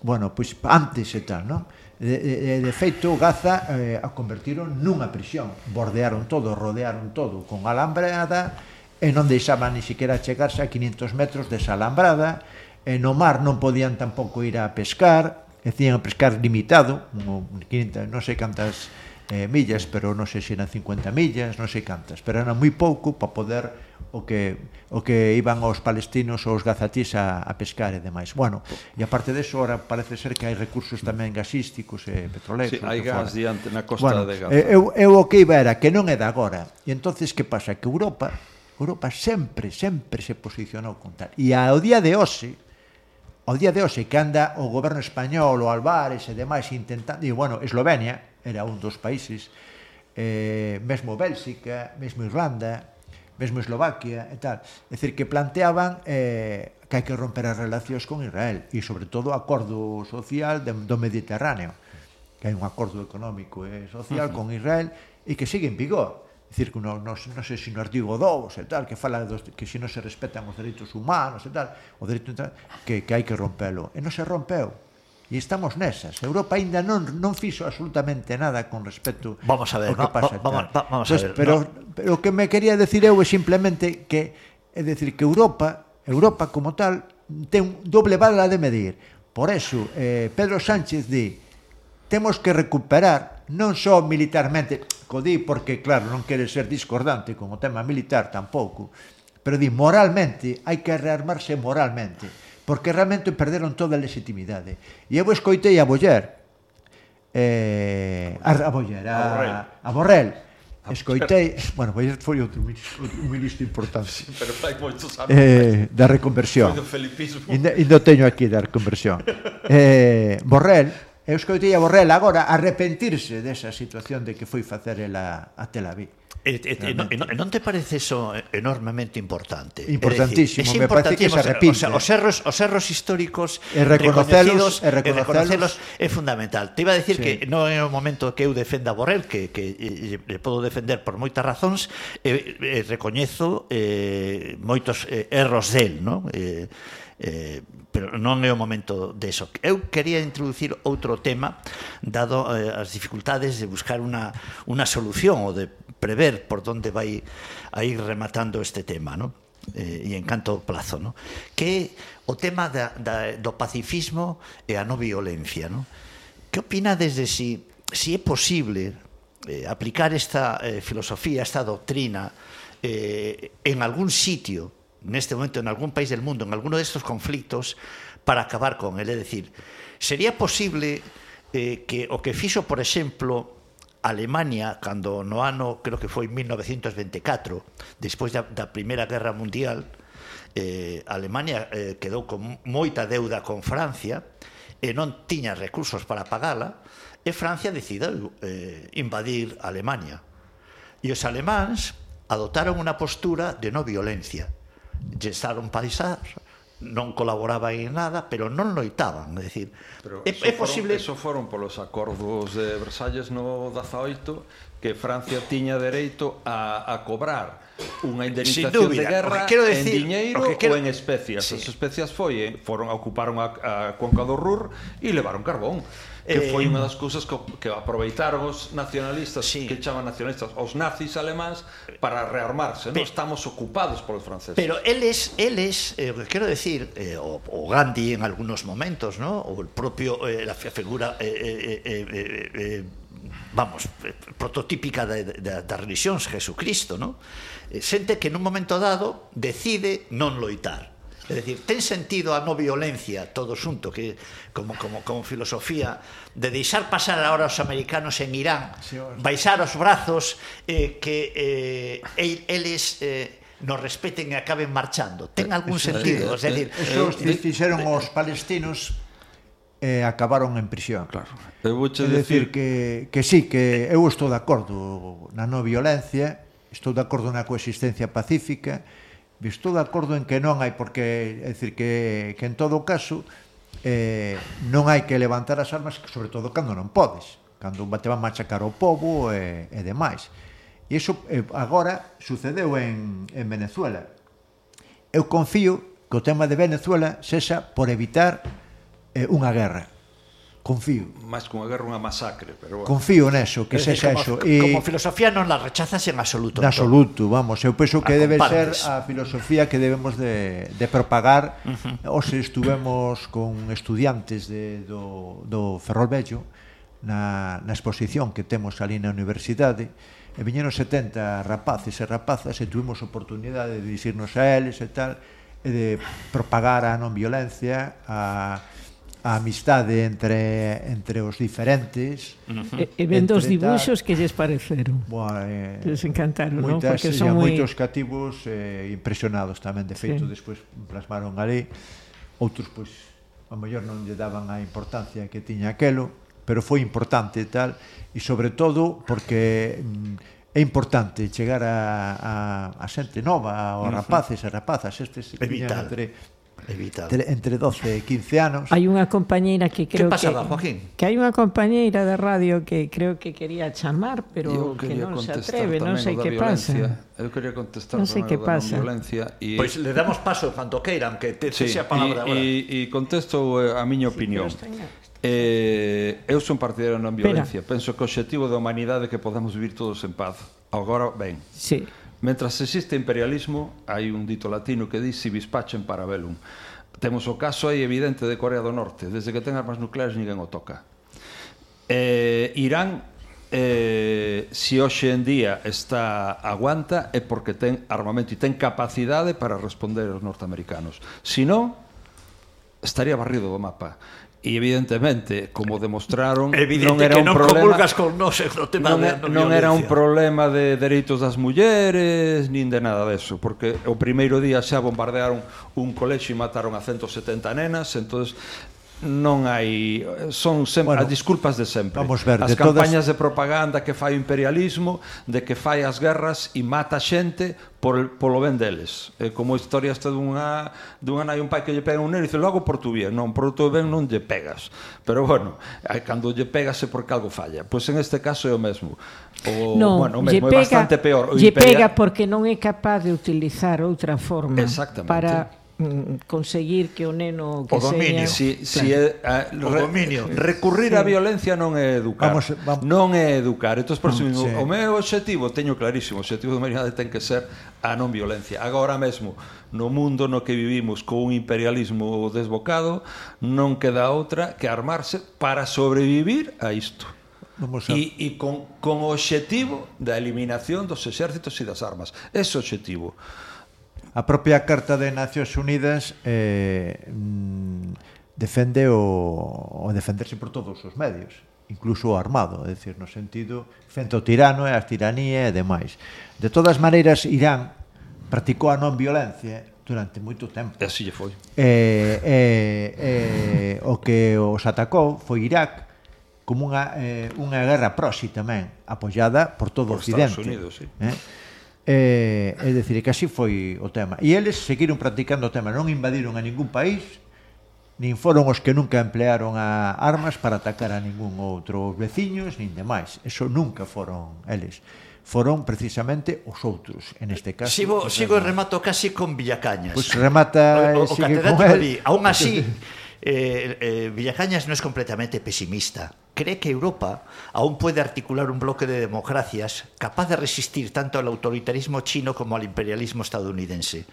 Bueno, pois antes e tal, non? De, de, de feito, Gaza eh, a convertiron nunha prisión. Bordearon todo, rodearon todo con alambrada e non deixaban ni siquiera chegarse a 500 metros desa alambrada. E no mar non podían tampouco ir a pescar, e tiñan a pescar limitado, 500, non sei cantas eh, millas, pero non sei se eran 50 millas, non sei cantas, pero era moi pouco para poder o que o que iban os palestinos ou os gazatís a, a pescar e demais. Bueno, e aparte deso, ahora parece ser que hai recursos tamén gasísticos e petroleiros. Sí, hai gas fora. diante na costa bueno, de Gaza. Eh, eu, eu o que iba era que non é de agora. E entonces que pasa? Que Europa Europa sempre, sempre se posicionou contra. E ao día de hoxe, ao día de hoxe que anda o goberno español, o Álvarez e demais intentando, e bueno, Eslovenia era un dos países, eh, mesmo Bélxica, mesmo Irlanda, mesmo Eslovaquia e tal. É dicir, que planteaban eh, que hai que romper as relacións con Israel e, sobre todo, o acordo social de, do Mediterráneo que hai un acordo económico e social uh -huh. con Israel e que sigue en vigor. É dicir, que non no, no sei se no artigo 2 e tal, que fala dos, que se non se respetan os dereitos humanos e tal, o dereito que, que hai que rompelo. E non se rompeu. E estamos nesas. Europa aínda non non fixo absolutamente nada con respecto vamos a ver, ao que pasa. Va, va, va, vamos a ver. Pero, no. pero o que me quería decir eu é simplemente que é decir que Europa, Europa como tal ten un doble bala de medir. Por eso eh, Pedro Sánchez di temos que recuperar non só militarmente, co di porque claro, non quere ser discordante con o tema militar tampouco, pero di moralmente, hai que rearmarse moralmente porque realmente perderon toda a legitimidade. E eu escoitei a Boller, eh, a, a Boller, a, a Borrell, escoitei, bueno, Boller foi outro, outro ministro importante. Sí, pero fai moitos anos. Eh, da reconversión. Foi do felipismo. Indo, teño aquí da reconversión. Eh, Borrell, eu escoitei a Borrell agora arrepentirse desa situación de que foi facer ela a Tel Aviv. Eh, eh, eh, e, e, e, non, e non te parece eso enormemente importante? Importantísimo, decir, me parece que se arrepinte. O sea, os, erros, os erros históricos e reconocelos, e reconocelos é fundamental. Te iba a decir sí. que non é o momento que eu defenda a Borrell, que, que le podo defender por moitas razóns, e, e eh, recoñezo eh, moitos eh, erros del, non? Eh, eh, pero non é o momento deso. Eu quería introducir outro tema dado eh, as dificultades de buscar unha, unha solución ou de prever por onde vai a ir rematando este tema, non? eh, e en canto plazo, no? que o tema da, da, do pacifismo e a non violencia. No? Que opina desde si, si é posible eh, aplicar esta eh, filosofía, esta doctrina eh, en algún sitio, neste momento, en algún país del mundo, en alguno de estos conflictos, para acabar con él? É dicir, sería posible eh, que o que fixo, por exemplo, Alemania, cando no ano, creo que foi 1924, despois da, da Primeira Guerra Mundial, eh, Alemania eh, quedou con moita deuda con Francia e non tiña recursos para pagala, e Francia decidiu eh, invadir Alemania. E os alemáns adotaron unha postura de non violencia. Gestaron paisar, non colaboraban en nada, pero non loitaban, é dicir, pero é, é posible... Foron, eso foron polos acordos de Versalles no 18 que Francia tiña dereito a, a cobrar unha indemnización dúbida, de guerra quero decir, en diñeiro que quero... ou en especias. Sí. As especias foi, eh, foron, ocuparon a, a Cuenca do Rur e levaron carbón que foi unha das cousas que, que aproveitaron os nacionalistas sí. que chaman nacionalistas os nazis alemáns para rearmarse, non estamos ocupados polos franceses. Pero eles eles eh, quero decir eh, o, o Gandhi en algunos momentos, ¿no? O el propio eh, la figura eh, eh, eh, eh, eh vamos, prototípica da, da, das religións Jesucristo, ¿no? Xente que nun momento dado decide non loitar É dicir, ten sentido a no violencia todo xunto que como como como filosofía de deixar pasar ahora os americanos en Irán, baixar os brazos eh, que eh, eles eh, nos respeten e acaben marchando. Ten eh, algún sentido, eh, é dicir, eh, eso fixeron os palestinos e eh, acabaron en prisión. Claro. Eu vou che dicir que, que sí, que eu estou de acordo na non violencia, estou de acordo na coexistencia pacífica, estou de acordo en que non hai porque, é dicir, que, que en todo caso eh, non hai que levantar as armas, sobre todo cando non podes, cando te van machacar o povo e, e demais. E iso eh, agora sucedeu en, en Venezuela. Eu confío que o tema de Venezuela sexa por evitar eh, unha guerra Confío. Máis que unha guerra, unha masacre. Pero bueno. Confío neso, que sexa eso. Como, e... como filosofía non la rechazas en absoluto. En absoluto, todo. vamos. Eu penso que debe ser a filosofía que debemos de, de propagar uh -huh. Ose estuvemos con estudiantes de, do, do Ferrol Bello na, na exposición que temos ali na universidade e viñeron 70 rapaces e rapazas e tuvimos oportunidade de dicirnos a eles e tal e de propagar a non violencia a a amistade entre entre os diferentes. Uh -huh. E, e vendo os dibuxos que lles pareceron. Boa, eh, les encantaron, moitas, non? Porque son moi... moitos cativos eh, impresionados tamén, de feito, sí. despois plasmaron ali. Outros, pois, a mellor non lle daban a importancia que tiña aquelo, pero foi importante e tal, e sobre todo porque mm, é importante chegar a, a, a xente nova, aos rapaces e rapazas, estes que viñan entre Evitable. entre 12 e 15 anos. Hai unha compañeira que creo que pasaba, que Joaquín? Que hai unha compañeira de radio que creo que quería chamar, pero que non se atreve, non sei que pasa. Eu quería contestar non sei que pasa. violencia e Pois pues le damos paso cando queiran que te sí, eh, a palabra agora. E e contesto a miña opinión. Sí, Eh, eu son partidario da non violencia. Pera. Penso que o obxectivo da humanidade é que podamos vivir todos en paz. Agora, ben. Sí. Mentras existe imperialismo, hai un dito latino que diz si vispacem para velum. Temos o caso aí evidente de Corea do Norte, desde que ten armas nucleares ninguén o toca. Eh, Irán eh, si hoxe en día está aguanta é porque ten armamento e ten capacidade para responder aos norteamericanos. Si non, estaría barrido do mapa. E evidentemente, como demostraron, Evidente non era que non un problema con nos no tema non, da non era un problema de dereitos das mulleres nin de nada deso, porque o primeiro día xa bombardearon un colexio e mataron a 170 nenas, entonces non hai son sempre bueno, as disculpas de sempre. Vamos ver, as de campañas todas... de propaganda que fai o imperialismo, de que fai as guerras e mata xente por polo ben deles. É como a historia esta dunha dunha nai un pai que lle pega un neno e dice, "Logo por tu bien". Non, por tu ben non lle pegas. Pero bueno, eh, cando lle pegas é porque algo falla. Pois en este caso é o mesmo. O, non, bueno, o mesmo, pega, é bastante peor. O lle imperial... pega porque non é capaz de utilizar outra forma para Mm, conseguir que o neno que o dominio. seña... Si, si é, a, o re, dominio. Recurrir sí. á violencia non é educar. Vamos, vamos. Non é educar. Entón, por mm, sí. o meu objetivo teño clarísimo, o objetivo de humanidade ten que ser a non violencia. Agora mesmo, no mundo no que vivimos con un imperialismo desbocado, non queda outra que armarse para sobrevivir a isto. Vamos a... E, e con, con o objetivo da eliminación dos exércitos e das armas. Ese objetivo A propia Carta de Nacións Unidas eh, mm, defende o, o defenderse por todos os medios incluso o armado, é dicir, no sentido frente ao tirano e as tiranía e demais. De todas maneiras, Irán practicou a non violencia durante moito tempo. E así lle foi. E, e, e, o que os atacou foi Irak, como unha, eh, unha guerra proxy tamén, apoiada por todo por o Occidente. Estados Unidos, sí. Eh? Eh, é dicir, que así foi o tema. E eles seguiron practicando o tema, non invadiron a ningún país, nin foron os que nunca emplearon a armas para atacar a ningún outro veciños, nin demais. Eso nunca foron eles. Foron precisamente os outros, en este caso. Sigo, sigo remato casi con Villacañas. Pois pues remata... O, o, o sigue con él. Ali, aún así, eh, eh, Villacañas no es completamente pesimista. Cree que Europa aún puede articular un bloque de democracias capaz de resistir tanto al autoritarismo chino como al imperialismo estadounidense.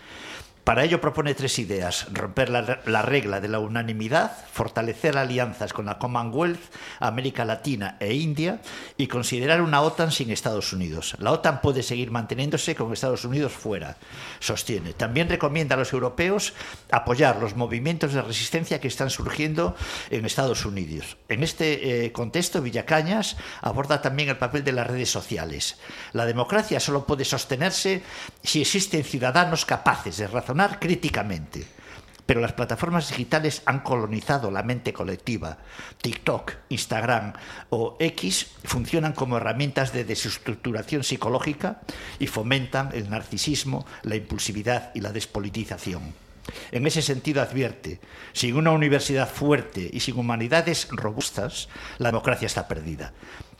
Para ello propone tres ideas. Romper la, la regla de la unanimidad, fortalecer alianzas con la Commonwealth, América Latina e India y considerar una OTAN sin Estados Unidos. La OTAN puede seguir manteniéndose con Estados Unidos fuera, sostiene. También recomienda a los europeos apoyar los movimientos de resistencia que están surgiendo en Estados Unidos. En este eh, contexto, Villacañas aborda también el papel de las redes sociales. La democracia solo puede sostenerse si existen ciudadanos capaces de razonar críticamente. Pero las plataformas digitales han colonizado la mente colectiva. TikTok, Instagram o X funcionan como herramientas de desestructuración psicológica y fomentan el narcisismo, la impulsividad y la despolitización. En ese sentido advierte, sin una universidad fuerte y sin humanidades robustas, la democracia está perdida.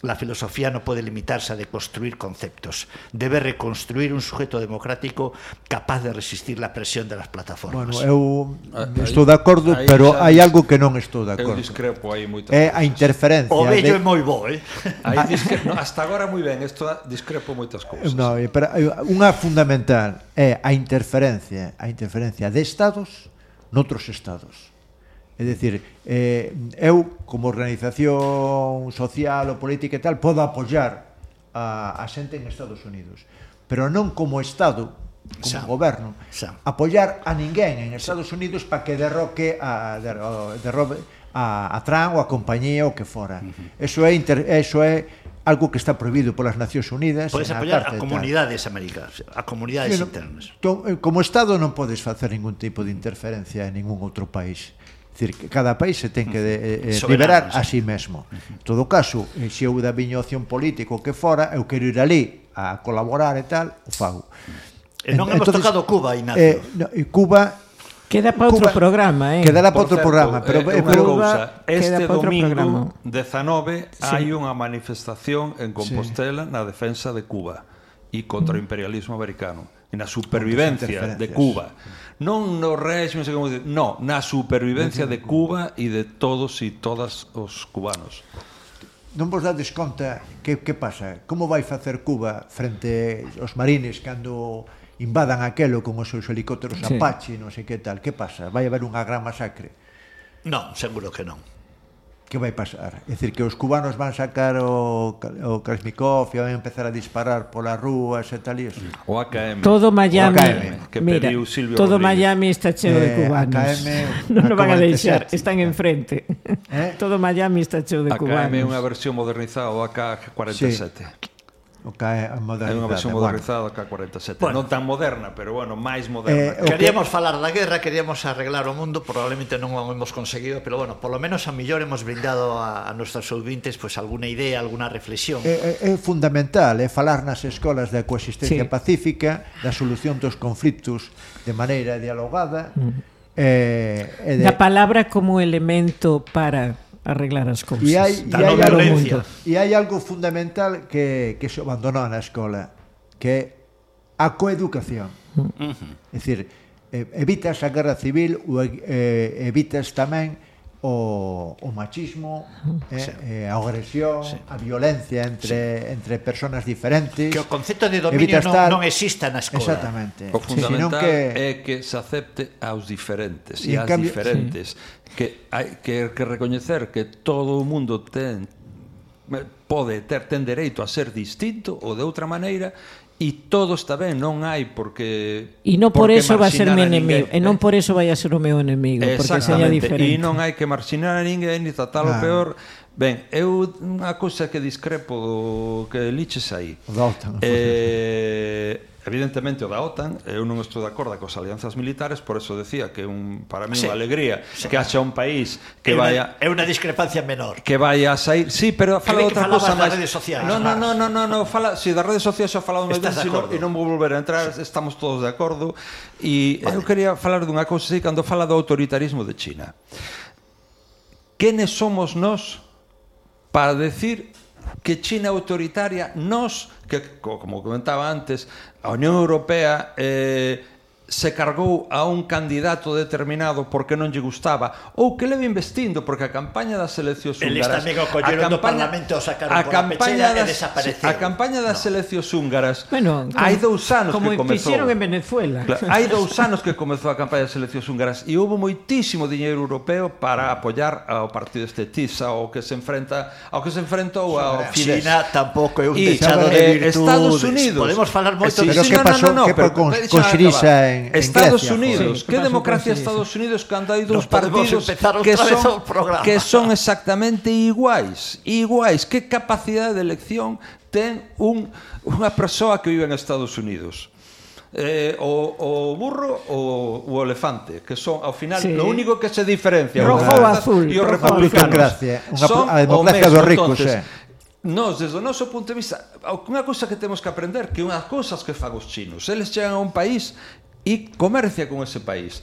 La filosofía no puede limitarse a deconstruir conceptos. Debe reconstruir un sujeto democrático capaz de resistir la presión das plataformas. Bueno, eu ah, estou de acordo, aí, pero hai algo que non estou de acordo. Eu discrepo aí moitas É a interferencia. O vello de... é moi bo, eh? Aí discre... no, hasta agora moi ben, isto discrepo moitas cousas. No, pero eh, unha fundamental é a interferencia, a interferencia de estados noutros estados É dicir, eh, eu como organización social ou política e tal podo apoyar a, a xente en Estados Unidos, pero non como Estado, como xa, goberno, xa. apoyar a ninguén en Estados Unidos para que derroque a, derrobe a, a Trump ou a compañía ou que fora. Eso é inter, eso é algo que está prohibido polas Nacións Unidas. Podes apoiar a comunidades americanas, a comunidades internas. To, eh, como Estado non podes facer ningún tipo de interferencia en ningún outro país. Dicir, cada país se ten que de, eh, eh Soberano, liberar a sí mesmo. En todo caso, eh, se eu da miña opción político que fora, eu quero ir ali a colaborar e tal, o fago. E non hemos Entonces, tocado Cuba, Ignacio. Eh, no, Cuba Queda para outro Cuba, programa, eh. Quedará para outro programa, pero eh, pero cousa, este domingo 19 sí. hai unha manifestación en Compostela sí. na defensa de Cuba e contra o imperialismo americano na supervivencia de Cuba. Non no réxime, sei como dicir, no, na supervivencia de Cuba e de todos e todas os cubanos. Non vos dades conta que, que pasa? Como vai facer Cuba frente aos marines cando invadan aquelo con os seus helicópteros sí. Apache, non sei que tal? Que pasa? Vai haber unha gran masacre? Non, seguro que non que vai pasar? É dicir, que os cubanos van sacar o, o Kalashnikov e van empezar a disparar polas rúas e tal iso? O AKM. Todo Miami, AKM. que mira, pediu Silvio todo Rodríguez. Miami está cheo de eh, cubanos. Eh, AKM, non nos van a deixar, están enfrente. Eh? Todo Miami está cheo de AKM cubanos. AKM é unha versión modernizada do AK-47. Sí. O cae a modernidade. É unha versión modernizada bueno. K47. Bueno. Non tan moderna, pero bueno, máis moderna. Eh, queríamos que... falar da guerra, queríamos arreglar o mundo, probablemente non o hemos conseguido, pero bueno, polo menos a millor hemos brindado a, a nuestros ouvintes pois pues, alguna idea, alguna reflexión. É, é, é fundamental, é falar nas escolas da coexistencia sí. pacífica, da solución dos conflitos de maneira dialogada, mm. eh, e de... da palabra como elemento para arreglar as cousas. E hai, e hai, algo, moito. e hai algo fundamental que, que se abandonou na escola, que é a coeducación. Mm. Uh -huh. É dicir, evitas a guerra civil ou evitas tamén o, o machismo, eh, eh, a agresión, sí. a violencia entre sí. entre personas diferentes. Que o concepto de dominio estar... non, non exista na escola. Exactamente. O fundamental que... é que se acepte aos diferentes e ás cambio... diferentes. Sí. Que hai que, que recoñecer que todo o mundo ten pode ter ten dereito a ser distinto ou de outra maneira E todo está ben, non hai porque E non por eso vai ser meu enemigo, ninguén, e non por eso vai a ser o meu enemigo, porque seña diferente. E non hai que marxinar a ninguén, ni tratalo claro. peor, Ben, eu unha cousa que discrepo que liches aí. Da OTAN. Eh, evidentemente o da OTAN, eh, eu non estou de acordo coas alianzas militares, por eso decía que un para mí sí, unha alegría sí. que haxa un país que é vaya É unha discrepancia menor. Que vaya a sair. Sí, pero fala outra cousa máis. redes sociais. No, no, no, no, no, no, fala, si das redes sociais xa falado moi ben, e non vou volver a entrar, sí. estamos todos de acordo e vale. eu quería falar dunha cousa así cando fala do autoritarismo de China. Quenes somos nós? para decir que China autoritaria, nós, que, como comentaba antes, a Unión Europea... Eh, se cargou a un candidato determinado porque non lle gustaba ou que leve investindo porque a campaña das eleccións húngaras a campaña, do o sacaron a campaña das, a campaña das no. eleccións húngaras bueno, como, hai dous anos como que comezou en Venezuela claro, hai dous anos que comezou a campaña das eleccións húngaras e houve moitísimo diñeiro europeo para apoiar ao partido este TISA ao que se enfrenta ao que se enfrentou ao Fidesz China tampouco é un techado de virtudes Estados Unidos podemos falar moito eh, sí, pero que pasou no, no, no, que pero, con, con Xirixa en en, Estados en Grecia, Unidos, joder. que democracia Estados Unidos cando hai dous no partidos que son que son exactamente iguais, iguais, que capacidade de elección ten un unha persoa que vive en Estados Unidos? eh, o, o burro ou o elefante, que son ao final sí. lo único que se diferencia rojo ou azul e os republicanos. Son a democracia dos ricos, entonces, eh. Nos, desde o noso punto de vista, unha cousa que temos que aprender que unhas cousas que fan os chinos. Eles chegan a un país e comercia con ese país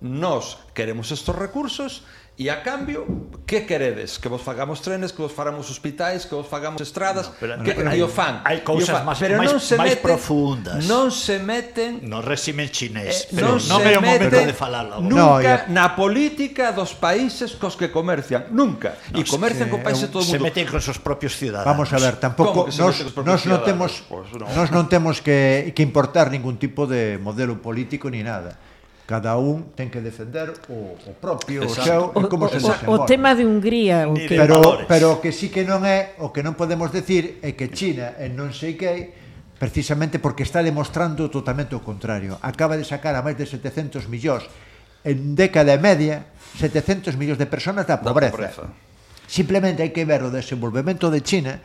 nos queremos estos recursos e a cambio, que queredes? Que vos fagamos trenes, que vos fagamos hospitais, que vos fagamos estradas, no, pero, que aí o fan. Hai cousas máis pero non se máis meten, profundas. Non se meten no réximen chinés, eh, pero non, non é o momento de falalo. Nunca no, na política dos países cos que comercian, nunca. No, e comercian con países todo o mundo. Se meten con os propios ciudadanos. Vamos a ver, tampouco nos nos non temos pues, no. nos non temos que que importar ningún tipo de modelo político ni nada. Cada un ten que defender o, o propio, Exacto. o seu, e como o, se o, O tema de Hungría, o que... Pero, pero o que sí que non é, o que non podemos decir é que China e non sei que precisamente porque está demostrando totalmente o contrario. Acaba de sacar a máis de 700 millóns en década e media 700 millóns de personas da pobreza. Da pobreza. Simplemente hai que ver o desenvolvemento de China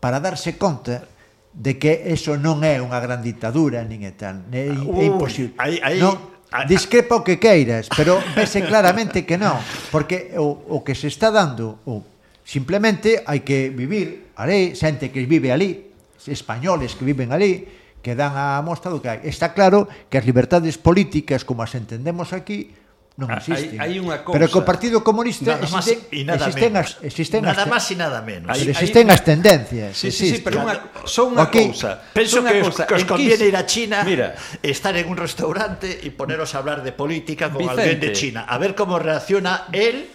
para darse conta de que eso non é unha gran ditadura nin é tal, é, uh, é imposible. Aí, aí, non, Discrepa o que queiras, pero vese claramente que non, porque o, o que se está dando, o, simplemente hai que vivir ali, xente que vive ali, españoles que viven ali, que dan a mostra do que hai. Está claro que as libertades políticas, como as entendemos aquí, Non existen. Hai, hai unha cousa. Pero que o Partido Comunista nada existe, y nada existen, menos. as, existen nada as, máis e nada menos. Aí existen as tendencias. Sí, sí, sí, pero unha, son unha okay. cousa. Penso que, cousa, que os conviene ir a China, Mira, estar en un restaurante e poneros a hablar de política con Vicente. alguén de China. A ver como reacciona él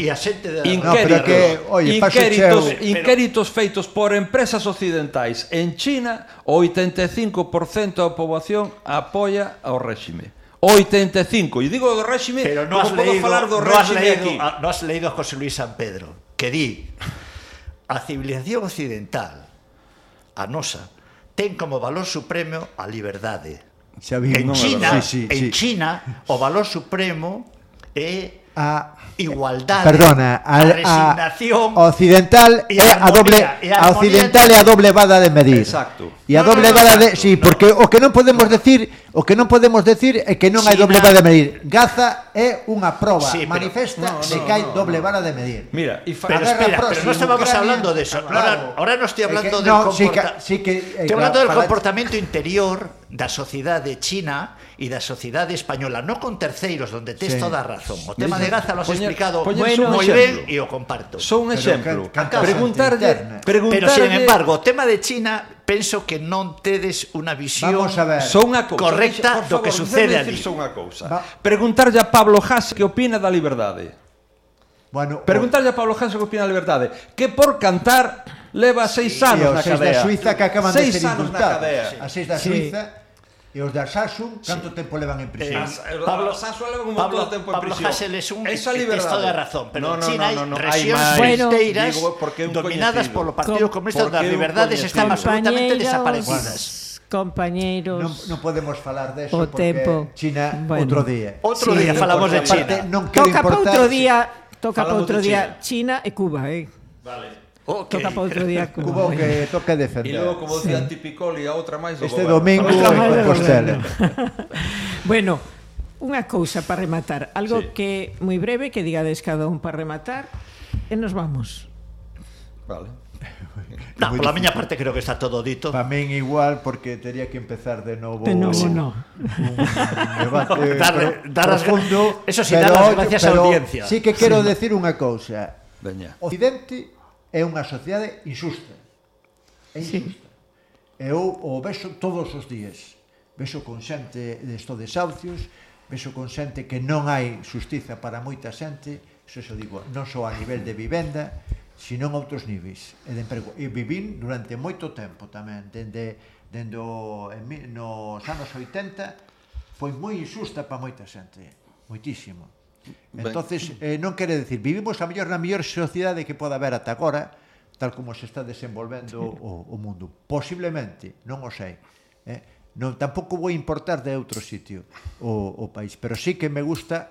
e a xente de... Inquérito, no, que, oye, inquéritos, cheo, inquéritos pero... feitos por empresas occidentais en China, o 85% da poboación apoia ao réxime. 85. E digo do réxime, Pero non como podo leído, falar do no réxime leído, aquí. A, no has leído a José Luis San Pedro, que di a civilización occidental, a nosa, ten como valor supremo a liberdade. Xa vi, en, no, China, sí, sí, en sí. China, o valor supremo é a igualdade, perdona, a, a resignación a occidental e a, a doble e a, a occidental e a doble vada de medir. Exacto. E a doble vara de, si, sí, porque o que non podemos decir, o que non podemos decir é que non China. hai doble vara de medir. Gaza é unha proba sí, pero, manifesta no, no, de que hai doble vara de medir. Mira, y pero espera, próxima, pero no estábamos Ucrania, hablando de eso. Claro, ahora, ahora no estoy hablando que, del no, comporta... sí que, sí que, eh, Estoy hablando claro, del comportamento para... interior da sociedade china e da sociedade española, non con terceiros onde tes sí. toda a razón. O tema de Gaza lo has poñer, explicado poñer bueno, moi ben e o comparto. Só un exemplo. Preguntarlle, preguntarlle, pero sin embargo, o tema de China penso que non tedes unha visión só unha cousa, correcta favor, do que sucede ali. Só unha cousa. Va. Preguntarlle a Pablo Haas que opina da liberdade. Bueno, Preguntarlle o... a Pablo Haas que opina da liberdade. Que por cantar leva seis sí, anos na cadea. Seis da Suiza que acaban seis de ser indultados. A seis da sí. Suiza E os de Asasun, canto sí. tempo levan en prisión? Eh, eh Pablo Asasun leva un Pablo, montón de tempo en prisión. Pablo Hassel es un Eso esto de razón, pero no, no, en China no, no, no, hai rexións bueno, fronteiras dominadas polo Partido Comunista onde as liberdades están absolutamente desaparecidas. Compañeros. Non, non podemos falar deso o porque tempo. China bueno. outro día. Outro sí, día falamos de China. Parte, non quero Toca para outro día, toca para outro día China. China e Cuba, eh. Vale. Okay. Toca para outro día Cuba. Cuba o que toca defender. E logo, como dicía sí. Antipicoli, a outra máis do Este goberno. domingo en Compostela. bueno, unha cousa para rematar. Algo sí. que moi breve, que digades cada un para rematar. E nos vamos. Vale. Na, pola miña parte creo que está todo dito. Para min igual porque teria que empezar de novo. De novo un, no. Dar, dar, as profundo. Eso si dar as gracias á audiencia. Sí que quero sí. decir unha cousa. Veña. Occidente é unha sociedade injusta. É injusta. Sí. Eu o vexo todos os días. Vexo con xente desto desahucios, vexo con xente que non hai xustiza para moita xente, xo xo digo, non só a nivel de vivenda, sino en outros niveis. E, de emprego. e vivín durante moito tempo tamén, dende, dende o, en, nos anos 80, foi moi injusta para moita xente, moitísimo Entonces, eh, non quere decir, vivimos a mellor na mellor sociedade que poda haber ata agora, tal como se está desenvolvendo o, o mundo. Posiblemente, non o sei. Eh? Non, tampouco vou importar de outro sitio o, o país, pero sí que me gusta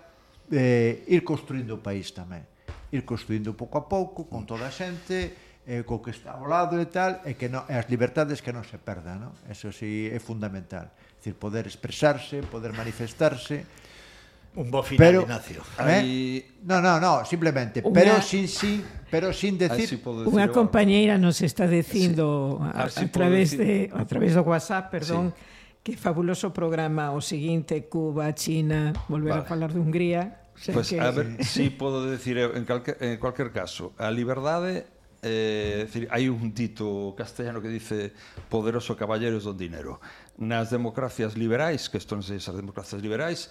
eh, ir construindo o país tamén. Ir construindo pouco a pouco, con mm. toda a xente, eh, co que está ao lado e tal, e que non, e as libertades que non se perdan, non? Eso sí é fundamental. É dicir, poder expresarse, poder manifestarse, Un bo final, pero, Ignacio. Eh? No, no, no, simplemente, una... pero sin sin pero sin decir si decir unha compañeira nos está dicindo sí. a, a, a través decir... de a través do WhatsApp, perdón, sí. que fabuloso programa o seguinte Cuba, China, volver vale. a falar de Hungría. Pues, que... a ver si sí podo decir eh, en calque, en cualquier caso, a liberdade eh, decir, hai un dito castellano que dice poderoso caballeros don dinero. Nas democracias liberais, que isto non sei as democracias liberais,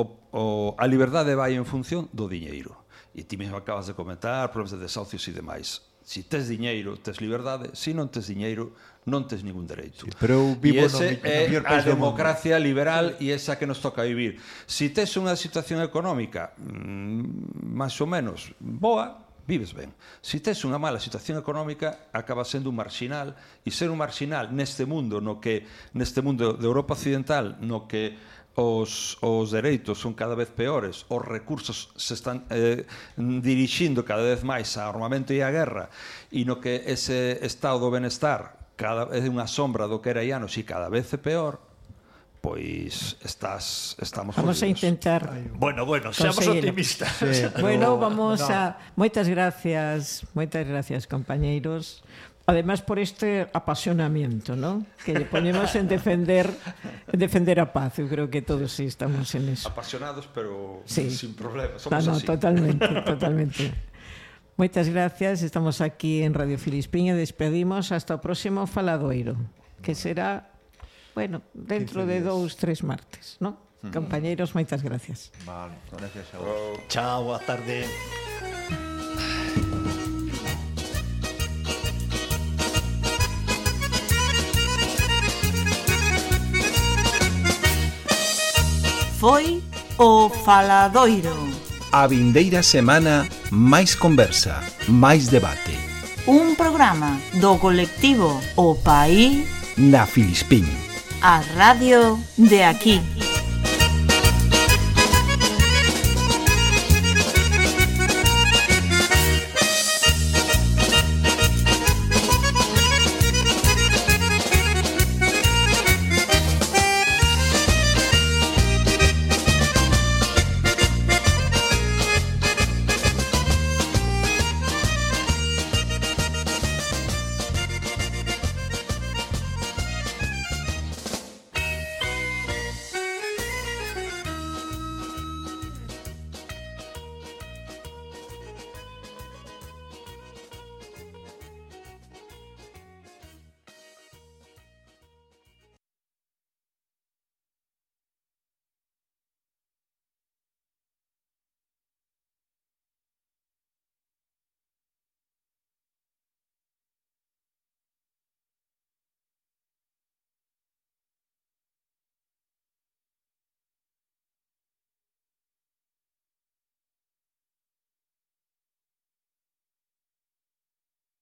o, o, a liberdade vai en función do diñeiro. E ti mesmo acabas de comentar problemas de desahucios e demais. Si tes diñeiro, tes liberdade, si non tes diñeiro, non tes ningún dereito. Sí, pero eu vivo e ese no, é no a democracia mundo. liberal e esa que nos toca vivir. Si tes unha situación económica mm, máis ou menos boa, vives ben. Si tes unha mala situación económica, acaba sendo un marxinal e ser un marxinal neste mundo no que neste mundo de Europa occidental no que os, os dereitos son cada vez peores, os recursos se están eh, dirixindo cada vez máis a armamento e a guerra, e no que ese estado do benestar cada é unha sombra do que era Ianos e cada vez é peor, pois estás estamos Vamos jodidos. a intentar. Bueno, bueno, seamos optimistas. Sí, pero... Bueno, vamos no. a moitas gracias, moitas gracias compañeiros Además por este apasionamiento, ¿no? Que lle ponemos en defender en defender a paz. Eu creo que todos sí estamos en eso. Apasionados, pero sí. sin problemas. Somos no, no, así. totalmente, totalmente. Moitas gracias. Estamos aquí en Radio Filispiña. Despedimos hasta o próximo faladoiro, que será bueno, dentro de dous, tres martes, ¿no? Mm. Compañeiros, moitas gracias. Vale, gracias a vos. Chao, boa tarde. Foi o Faladoiro. A vindeira semana máis conversa, máis debate. Un programa do colectivo O País na Filispín. A radio de aquí.